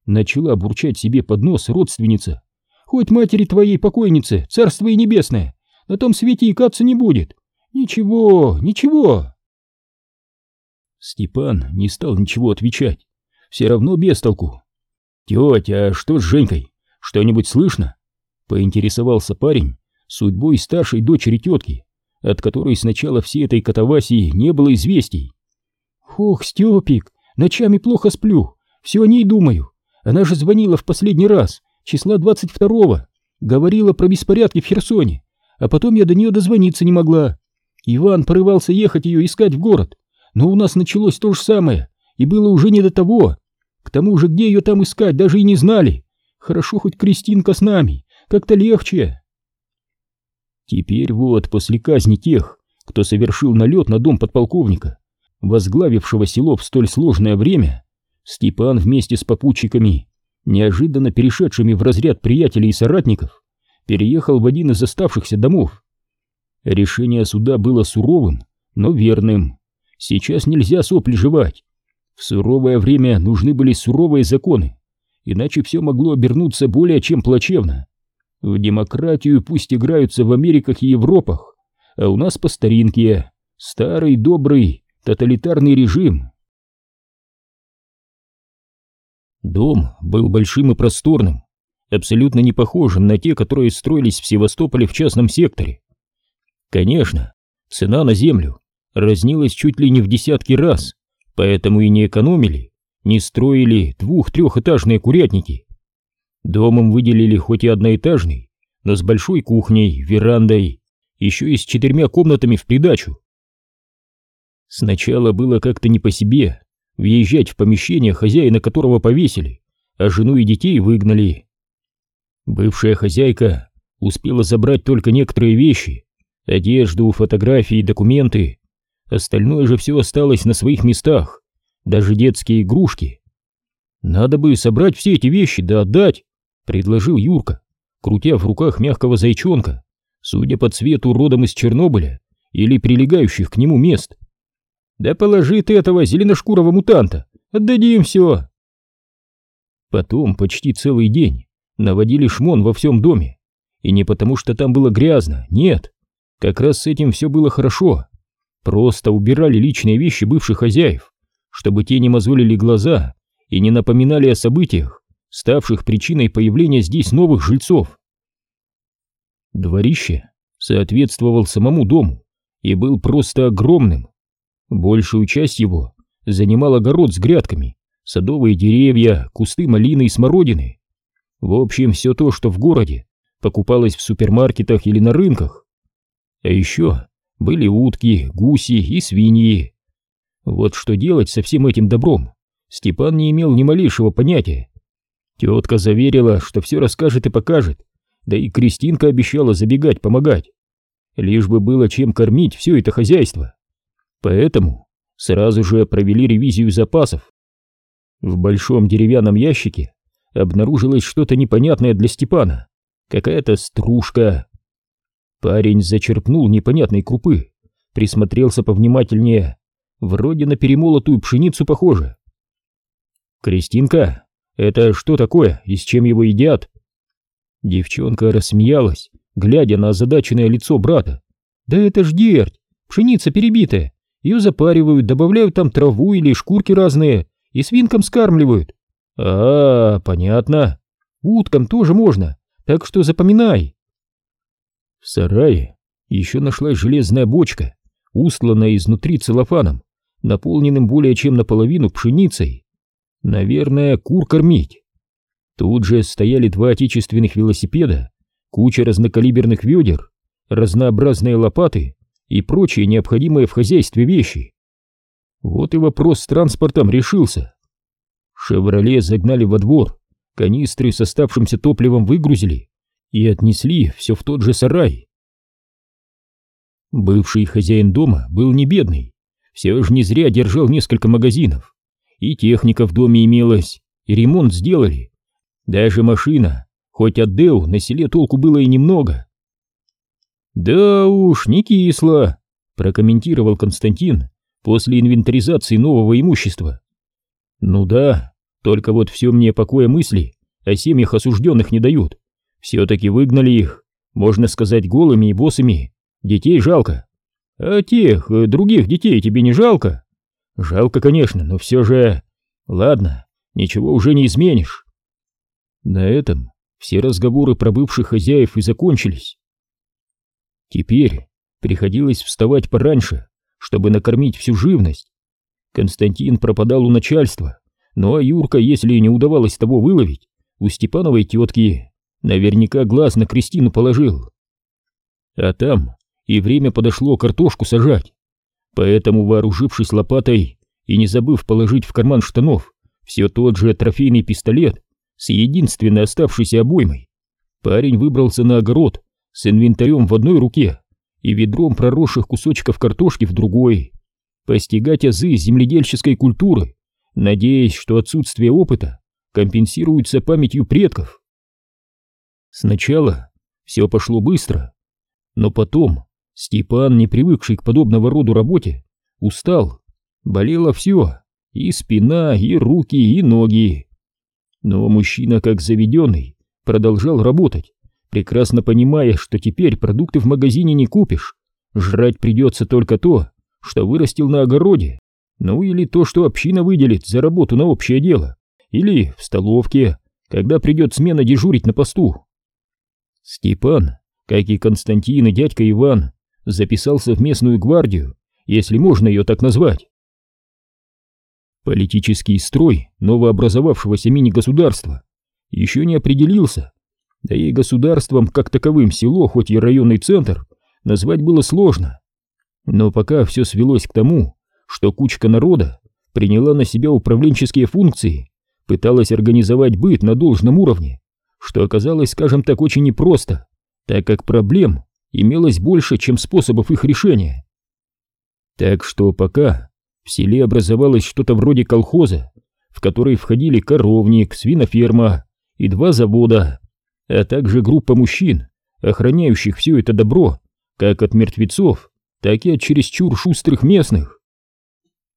Начала бурчать себе под нос родственница. «Хоть матери твоей покойницы, царство и небесное, на том свете икаться не будет. Ничего, ничего. Степан не стал ничего отвечать. Все равно без толку. «Тетя, а что с Женькой? Что-нибудь слышно?» Поинтересовался парень судьбой старшей дочери тетки, от которой сначала всей этой катавасии не было известий. «Ох, Степик, ночами плохо сплю, все о ней думаю. Она же звонила в последний раз, числа двадцать второго, говорила про беспорядки в Херсоне, а потом я до нее дозвониться не могла. Иван порывался ехать ее искать в город, но у нас началось то же самое, и было уже не до того. К тому же, где ее там искать, даже и не знали. Хорошо, хоть Кристинка с нами, как-то легче. Теперь вот, после казни тех, кто совершил налет на дом подполковника, возглавившего село в столь сложное время, Степан вместе с попутчиками, неожиданно перешедшими в разряд приятелей и соратников, переехал в один из оставшихся домов. Решение суда было суровым, но верным. Сейчас нельзя сопли жевать. В суровое время нужны были суровые законы, иначе все могло обернуться более чем плачевно. В демократию пусть играются в Америках и Европах, а у нас по старинке старый добрый тоталитарный режим. Дом был большим и просторным, абсолютно не похожим на те, которые строились в Севастополе в частном секторе. Конечно, цена на землю разнилась чуть ли не в десятки раз, поэтому и не экономили, не строили двух-трехэтажные курятники. Домом выделили хоть и одноэтажный, но с большой кухней, верандой, еще и с четырьмя комнатами в придачу. Сначала было как-то не по себе въезжать в помещение, хозяина которого повесили, а жену и детей выгнали. Бывшая хозяйка успела забрать только некоторые вещи, одежду, фотографии, документы. Остальное же все осталось на своих местах, даже детские игрушки. Надо бы собрать все эти вещи да отдать, предложил Юрка, крутя в руках мягкого зайчонка, судя по цвету родом из Чернобыля или прилегающих к нему мест. Да положи ты этого зеленошкурого мутанта, отдадим все. Потом почти целый день наводили шмон во всем доме. И не потому, что там было грязно, нет. Как раз с этим все было хорошо. Просто убирали личные вещи бывших хозяев, чтобы те не мозолили глаза и не напоминали о событиях, ставших причиной появления здесь новых жильцов. Дворище соответствовал самому дому и был просто огромным. Большую часть его занимал огород с грядками, садовые деревья, кусты малины и смородины. В общем, все то, что в городе покупалось в супермаркетах или на рынках. А еще были утки, гуси и свиньи. Вот что делать со всем этим добром, Степан не имел ни малейшего понятия. Тетка заверила, что все расскажет и покажет, да и Кристинка обещала забегать, помогать. Лишь бы было чем кормить все это хозяйство. Поэтому сразу же провели ревизию запасов. В большом деревянном ящике обнаружилось что-то непонятное для Степана, какая-то стружка. Парень зачерпнул непонятной крупы, присмотрелся повнимательнее, вроде на перемолотую пшеницу похоже. «Кристинка, это что такое и с чем его едят?» Девчонка рассмеялась, глядя на озадаченное лицо брата. «Да это ж дерть, пшеница перебитая, ее запаривают, добавляют там траву или шкурки разные и свинкам скармливают. А, понятно. Уткам тоже можно, так что запоминай. В сарае еще нашлась железная бочка, устланная изнутри целлофаном, наполненным более чем наполовину пшеницей. Наверное, кур кормить. Тут же стояли два отечественных велосипеда, куча разнокалиберных ведер, разнообразные лопаты и прочие необходимые в хозяйстве вещи. Вот и вопрос с транспортом решился. «Шевроле» загнали во двор, канистры с оставшимся топливом выгрузили и отнесли все в тот же сарай. Бывший хозяин дома был не бедный, все же не зря держал несколько магазинов. И техника в доме имелась, и ремонт сделали. Даже машина, хоть от Деу на селе толку было и немного. «Да уж, не кисло», — прокомментировал Константин после инвентаризации нового имущества. «Ну да, только вот все мне покоя мысли о семьях осужденных не дают. Все-таки выгнали их, можно сказать, голыми и босыми. Детей жалко. А тех, э, других детей тебе не жалко? Жалко, конечно, но все же... Ладно, ничего уже не изменишь. На этом все разговоры про бывших хозяев и закончились. Теперь приходилось вставать пораньше, чтобы накормить всю живность. Константин пропадал у начальства, ну а Юрка, если не удавалось того выловить, у Степановой тетки наверняка глаз на Кристину положил. А там и время подошло картошку сажать. Поэтому, вооружившись лопатой и не забыв положить в карман штанов все тот же трофейный пистолет с единственной оставшейся обоймой, парень выбрался на огород с инвентарем в одной руке и ведром проросших кусочков картошки в другой, постигать азы земледельческой культуры, надеясь, что отсутствие опыта компенсируется памятью предков. Сначала все пошло быстро, но потом Степан, не привыкший к подобного роду работе, устал, болело все, и спина, и руки, и ноги. Но мужчина, как заведенный, продолжал работать, прекрасно понимая, что теперь продукты в магазине не купишь, жрать придется только то, что вырастил на огороде, ну или то, что община выделит за работу на общее дело, или в столовке, когда придет смена дежурить на посту. Степан, как и Константин и дядька Иван, записался в местную гвардию, если можно ее так назвать. Политический строй новообразовавшегося мини-государства еще не определился, да и государством как таковым село, хоть и районный центр, назвать было сложно. Но пока все свелось к тому, что кучка народа приняла на себя управленческие функции, пыталась организовать быт на должном уровне, что оказалось, скажем так, очень непросто, так как проблем имелось больше, чем способов их решения. Так что пока в селе образовалось что-то вроде колхоза, в который входили коровник, свиноферма и два завода, а также группа мужчин, охраняющих все это добро, как от мертвецов, так и от чересчур шустрых местных.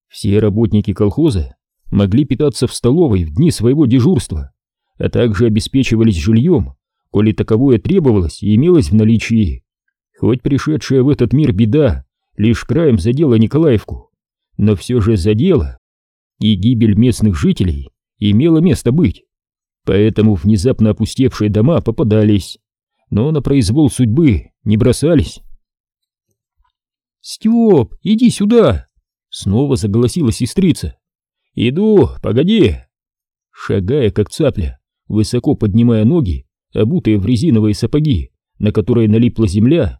Все работники колхоза могли питаться в столовой в дни своего дежурства, а также обеспечивались жильем, коли таковое требовалось и имелось в наличии. Хоть пришедшая в этот мир беда лишь краем задела Николаевку, но все же задела, и гибель местных жителей имела место быть. Поэтому внезапно опустевшие дома попадались, но на произвол судьбы не бросались. «Степ, иди сюда!» Снова заголосила сестрица. «Иду, погоди!» Шагая как цапля, высоко поднимая ноги, обутые в резиновые сапоги, на которые налипла земля,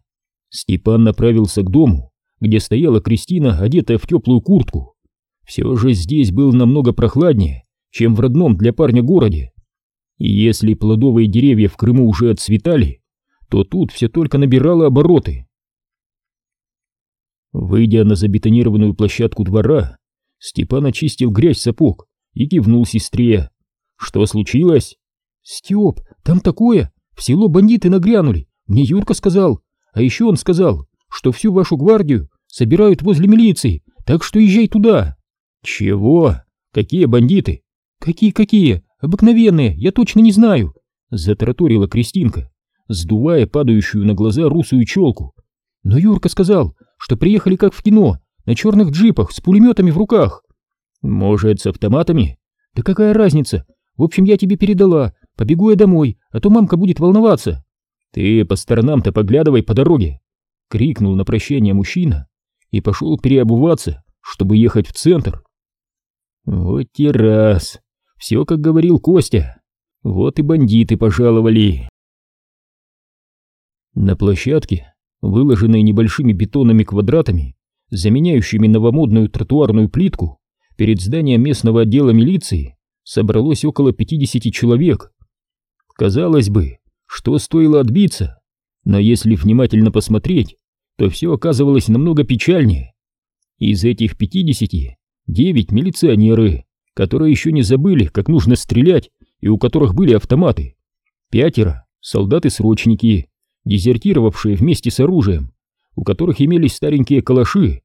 Степан направился к дому, где стояла Кристина, одетая в теплую куртку. Все же здесь было намного прохладнее, чем в родном для парня городе. И если плодовые деревья в Крыму уже отцветали, то тут все только набирало обороты. Выйдя на забетонированную площадку двора, Степан очистил грязь сапог и кивнул сестре. «Что случилось?» «Степ, там такое! В село бандиты нагрянули! Мне Юрка сказал! А еще он сказал, что всю вашу гвардию собирают возле милиции, так что езжай туда!» «Чего? Какие бандиты?» «Какие-какие? Обыкновенные, я точно не знаю!» Затараторила Кристинка, сдувая падающую на глаза русую челку. «Но Юрка сказал, что приехали как в кино, на черных джипах, с пулеметами в руках!» «Может, с автоматами?» «Да какая разница? В общем, я тебе передала, Побегу я домой, а то мамка будет волноваться. Ты по сторонам-то поглядывай по дороге. Крикнул на прощание мужчина и пошел переобуваться, чтобы ехать в центр. Вот и раз. Все, как говорил Костя. Вот и бандиты пожаловали. На площадке, выложенной небольшими бетонными квадратами, заменяющими новомодную тротуарную плитку, перед зданием местного отдела милиции собралось около 50 человек. Казалось бы, что стоило отбиться, но если внимательно посмотреть, то все оказывалось намного печальнее. Из этих пятидесяти девять милиционеры, которые еще не забыли, как нужно стрелять, и у которых были автоматы. Пятеро — солдаты-срочники, дезертировавшие вместе с оружием, у которых имелись старенькие калаши.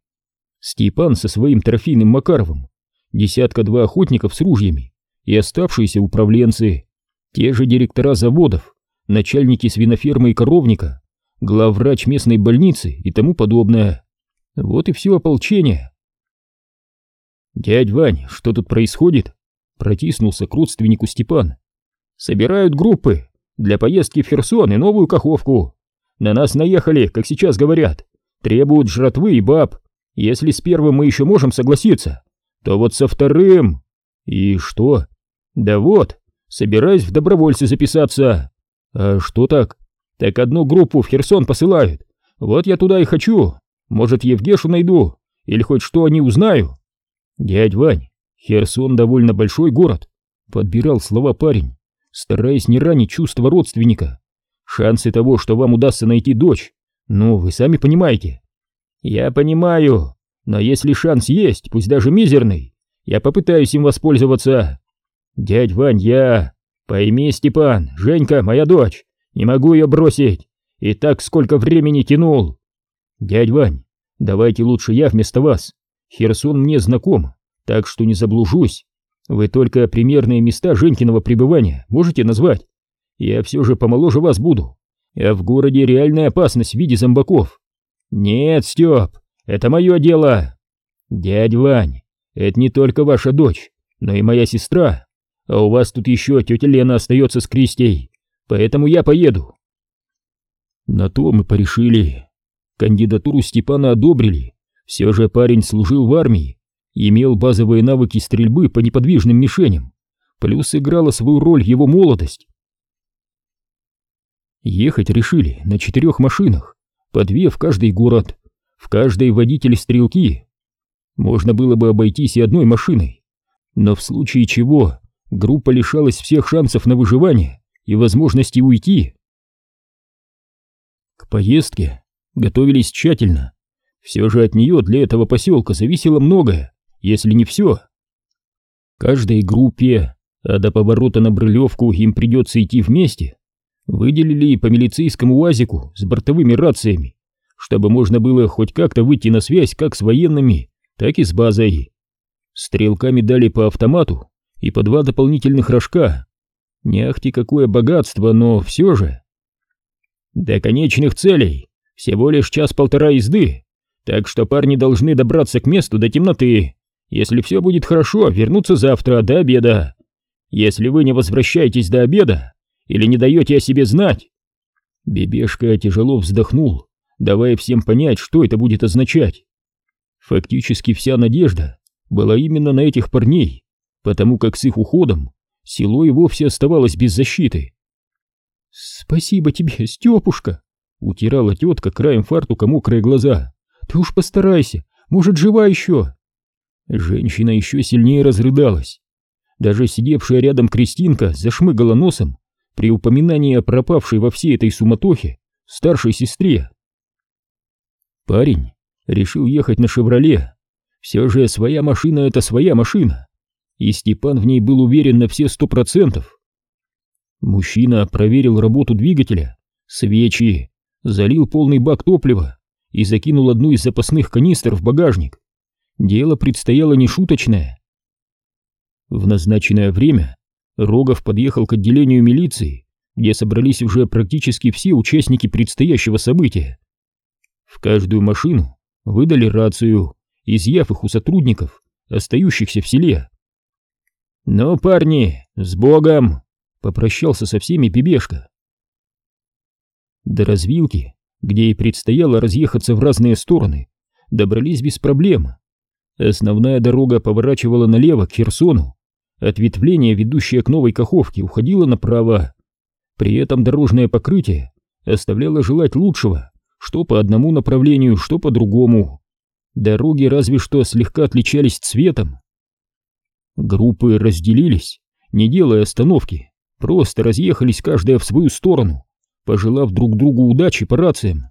Степан со своим трофейным Макаровым, десятка-два охотников с ружьями и оставшиеся управленцы, те же директора заводов, начальники свинофермы и коровника, главврач местной больницы и тому подобное. Вот и все ополчение. «Дядь Вань, что тут происходит?» Протиснулся к родственнику Степан. «Собирают группы для поездки в Херсон и новую Каховку. На нас наехали, как сейчас говорят. Требуют жратвы и баб. Если с первым мы еще можем согласиться, то вот со вторым... И что? Да вот, собираюсь в добровольцы записаться. А что так? Так одну группу в Херсон посылают. Вот я туда и хочу. Может, Евгешу найду, или хоть что они узнаю. Дядь Вань, Херсон довольно большой город, подбирал слова парень, стараясь не ранить чувства родственника. Шансы того, что вам удастся найти дочь, ну, вы сами понимаете. Я понимаю, но если шанс есть, пусть даже мизерный, я попытаюсь им воспользоваться. Дядь Вань, я... Пойми, Степан, Женька, моя дочь, не могу ее бросить. И так сколько времени тянул. Дядь Вань, давайте лучше я вместо вас. Херсон мне знаком, так что не заблужусь. Вы только примерные места Женькиного пребывания можете назвать? Я все же помоложе вас буду. А в городе реальная опасность в виде зомбаков. Нет, Степ, это мое дело. Дядь Вань, это не только ваша дочь, но и моя сестра. А у вас тут еще тетя Лена остается с Кристей поэтому я поеду. На то мы порешили. Кандидатуру Степана одобрили. Все же парень служил в армии, имел базовые навыки стрельбы по неподвижным мишеням, плюс играла свою роль его молодость. Ехать решили на четырех машинах, по две в каждый город, в каждой водители-стрелки. Можно было бы обойтись и одной машиной, но в случае чего группа лишалась всех шансов на выживание и возможности уйти. К поездке готовились тщательно. Все же от нее для этого поселка зависело многое, если не все. Каждой группе, а до поворота на Брылевку им придется идти вместе, выделили по милицейскому УАЗику с бортовыми рациями, чтобы можно было хоть как-то выйти на связь как с военными, так и с базой. Стрелками дали по автомату и по два дополнительных рожка, не ахти какое богатство, но все же. До конечных целей всего лишь час-полтора езды, так что парни должны добраться к месту до темноты. Если все будет хорошо, вернуться завтра до обеда. Если вы не возвращаетесь до обеда или не даете о себе знать... Бебешка тяжело вздохнул, давая всем понять, что это будет означать. Фактически вся надежда была именно на этих парней, потому как с их уходом село и вовсе оставалось без защиты. «Спасибо тебе, Степушка!» — утирала тетка краем фартука мокрые глаза. «Ты уж постарайся, может, жива еще!» Женщина еще сильнее разрыдалась. Даже сидевшая рядом Кристинка зашмыгала носом при упоминании о пропавшей во всей этой суматохе старшей сестре. Парень решил ехать на «Шевроле». Все же своя машина — это своя машина и Степан в ней был уверен на все сто процентов. Мужчина проверил работу двигателя, свечи, залил полный бак топлива и закинул одну из запасных канистр в багажник. Дело предстояло нешуточное. В назначенное время Рогов подъехал к отделению милиции, где собрались уже практически все участники предстоящего события. В каждую машину выдали рацию, изъяв их у сотрудников, остающихся в селе. «Ну, парни, с Богом!» — попрощался со всеми Бебешка. До развилки, где и предстояло разъехаться в разные стороны, добрались без проблем. Основная дорога поворачивала налево к Херсону, ответвление, ведущее к Новой Каховке, уходило направо. При этом дорожное покрытие оставляло желать лучшего, что по одному направлению, что по другому. Дороги разве что слегка отличались цветом. Группы разделились, не делая остановки, просто разъехались каждая в свою сторону, пожелав друг другу удачи по рациям.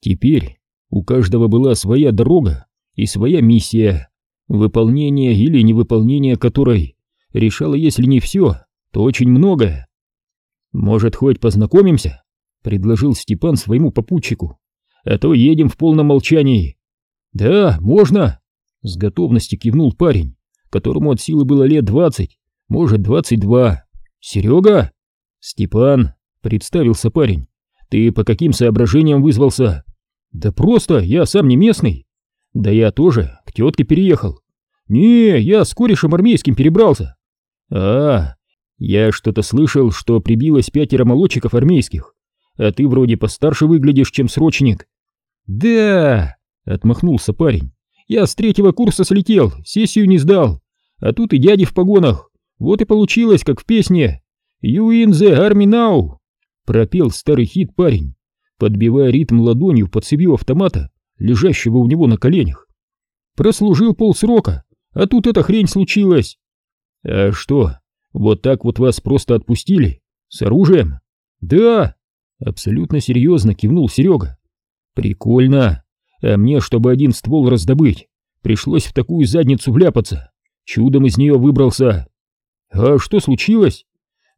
Теперь у каждого была своя дорога и своя миссия, выполнение или невыполнение которой решало, если не все, то очень многое. «Может, хоть познакомимся?» — предложил Степан своему попутчику. «А то едем в полном молчании». «Да, можно!» С готовностью кивнул парень, которому от силы было лет двадцать, может двадцать два. Серега? Степан, представился парень. Ты по каким соображениям вызвался? Да просто, я сам не местный. Да я тоже к тетке переехал. Не, я с корешем армейским перебрался. А, я что-то слышал, что прибилось пятеро молодчиков армейских, а ты вроде постарше выглядишь, чем срочник. Да, отмахнулся парень. Я с третьего курса слетел, сессию не сдал, а тут и дяди в погонах. Вот и получилось, как в песне. «You in the army now!» Пропел старый хит парень, подбивая ритм ладонью под цевью автомата, лежащего у него на коленях. Прослужил полсрока, а тут эта хрень случилась. А что, вот так вот вас просто отпустили? С оружием? Да, абсолютно серьезно кивнул Серега. Прикольно. А мне, чтобы один ствол раздобыть, пришлось в такую задницу вляпаться. Чудом из нее выбрался. А что случилось?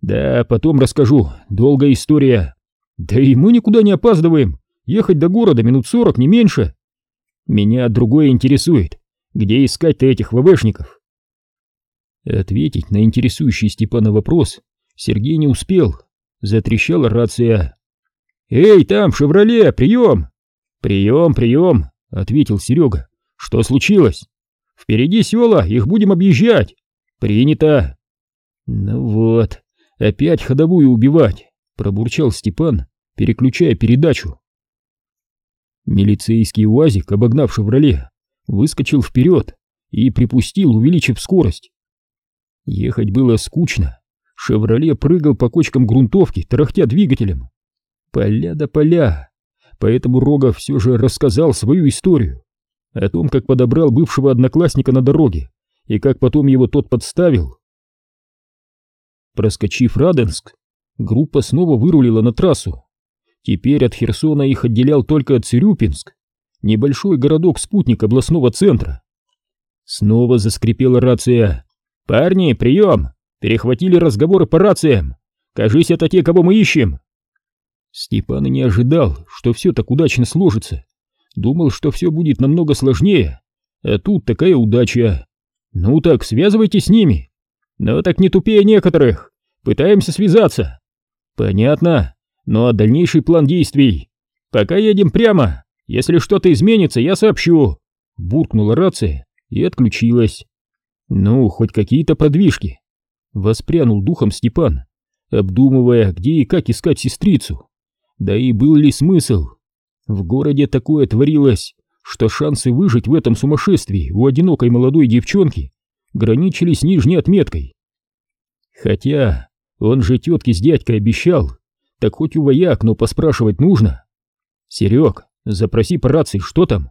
Да, потом расскажу, долгая история. Да и мы никуда не опаздываем. Ехать до города минут сорок, не меньше. Меня другое интересует. Где искать-то этих ВВшников? Ответить на интересующий Степана вопрос Сергей не успел. Затрещала рация. «Эй, там, «Шевроле», прием!» «Прием, прием!» — ответил Серега. «Что случилось?» «Впереди села, их будем объезжать!» «Принято!» «Ну вот, опять ходовую убивать!» — пробурчал Степан, переключая передачу. Милицейский УАЗик, обогнав «Шевроле», выскочил вперед и припустил, увеличив скорость. Ехать было скучно. «Шевроле» прыгал по кочкам грунтовки, тарахтя двигателем. Поля да поля. Поэтому Рогов все же рассказал свою историю. О том, как подобрал бывшего одноклассника на дороге и как потом его тот подставил. Проскочив Раденск, группа снова вырулила на трассу. Теперь от Херсона их отделял только Цирюпинск, небольшой городок-спутник областного центра. Снова заскрипела рация. «Парни, прием! Перехватили разговоры по рациям! Кажись, это те, кого мы ищем!» Степан не ожидал, что все так удачно сложится. Думал, что все будет намного сложнее, а тут такая удача. Ну так, связывайтесь с ними. Ну так не тупее некоторых. Пытаемся связаться. Понятно. Ну а дальнейший план действий? Пока едем прямо. Если что-то изменится, я сообщу. Буркнула рация и отключилась. Ну, хоть какие-то продвижки. Воспрянул духом Степан, обдумывая, где и как искать сестрицу. Да и был ли смысл? В городе такое творилось, что шансы выжить в этом сумасшествии у одинокой молодой девчонки граничили с нижней отметкой. Хотя он же тетке с дядькой обещал, так хоть у вояк, но поспрашивать нужно. Серег, запроси по рации, что там?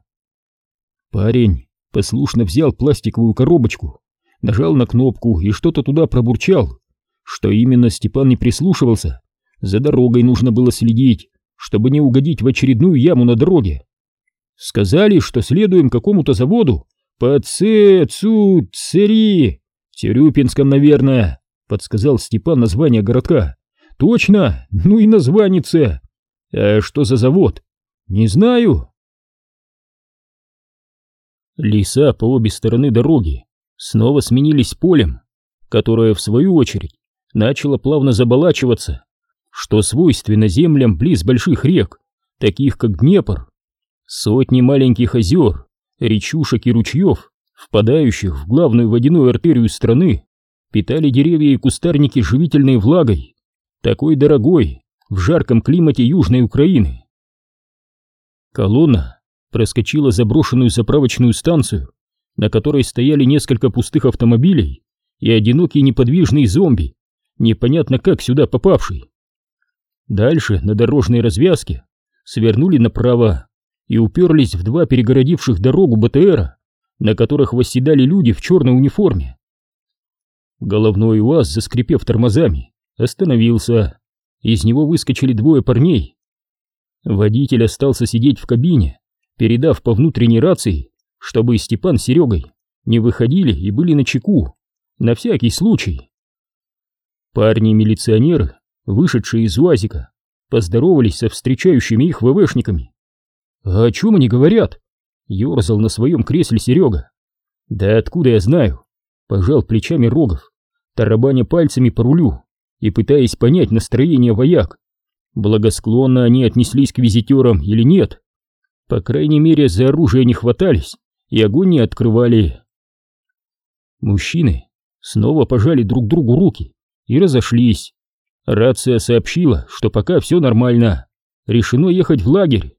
Парень послушно взял пластиковую коробочку, нажал на кнопку и что-то туда пробурчал. Что именно Степан не прислушивался, за дорогой нужно было следить, чтобы не угодить в очередную яму на дороге. Сказали, что следуем какому-то заводу по Цецу Цери, Тюрюпинском, наверное, подсказал Степан название городка. Точно, ну и названице. А что за завод? Не знаю. Леса по обе стороны дороги снова сменились полем, которое, в свою очередь, начало плавно заболачиваться, что свойственно землям близ больших рек, таких как Днепр. Сотни маленьких озер, речушек и ручьев, впадающих в главную водяную артерию страны, питали деревья и кустарники живительной влагой, такой дорогой в жарком климате Южной Украины. Колонна проскочила заброшенную заправочную станцию, на которой стояли несколько пустых автомобилей и одинокий неподвижный зомби, непонятно как сюда попавший. Дальше, на дорожной развязке, свернули направо и уперлись в два перегородивших дорогу БТРа, на которых восседали люди в черной униформе. Головной УАЗ, заскрипев тормозами, остановился. Из него выскочили двое парней. Водитель остался сидеть в кабине, передав по внутренней рации, чтобы Степан с Серегой не выходили и были на чеку, на всякий случай. Парни-милиционеры вышедшие из УАЗика, поздоровались со встречающими их ВВшниками. «А о чем они говорят?» — ерзал на своем кресле Серега. «Да откуда я знаю?» — пожал плечами Рогов, тарабаня пальцами по рулю и пытаясь понять настроение вояк. Благосклонно они отнеслись к визитерам или нет? По крайней мере, за оружие не хватались и огонь не открывали. Мужчины снова пожали друг другу руки и разошлись. Рация сообщила, что пока все нормально, решено ехать в лагерь.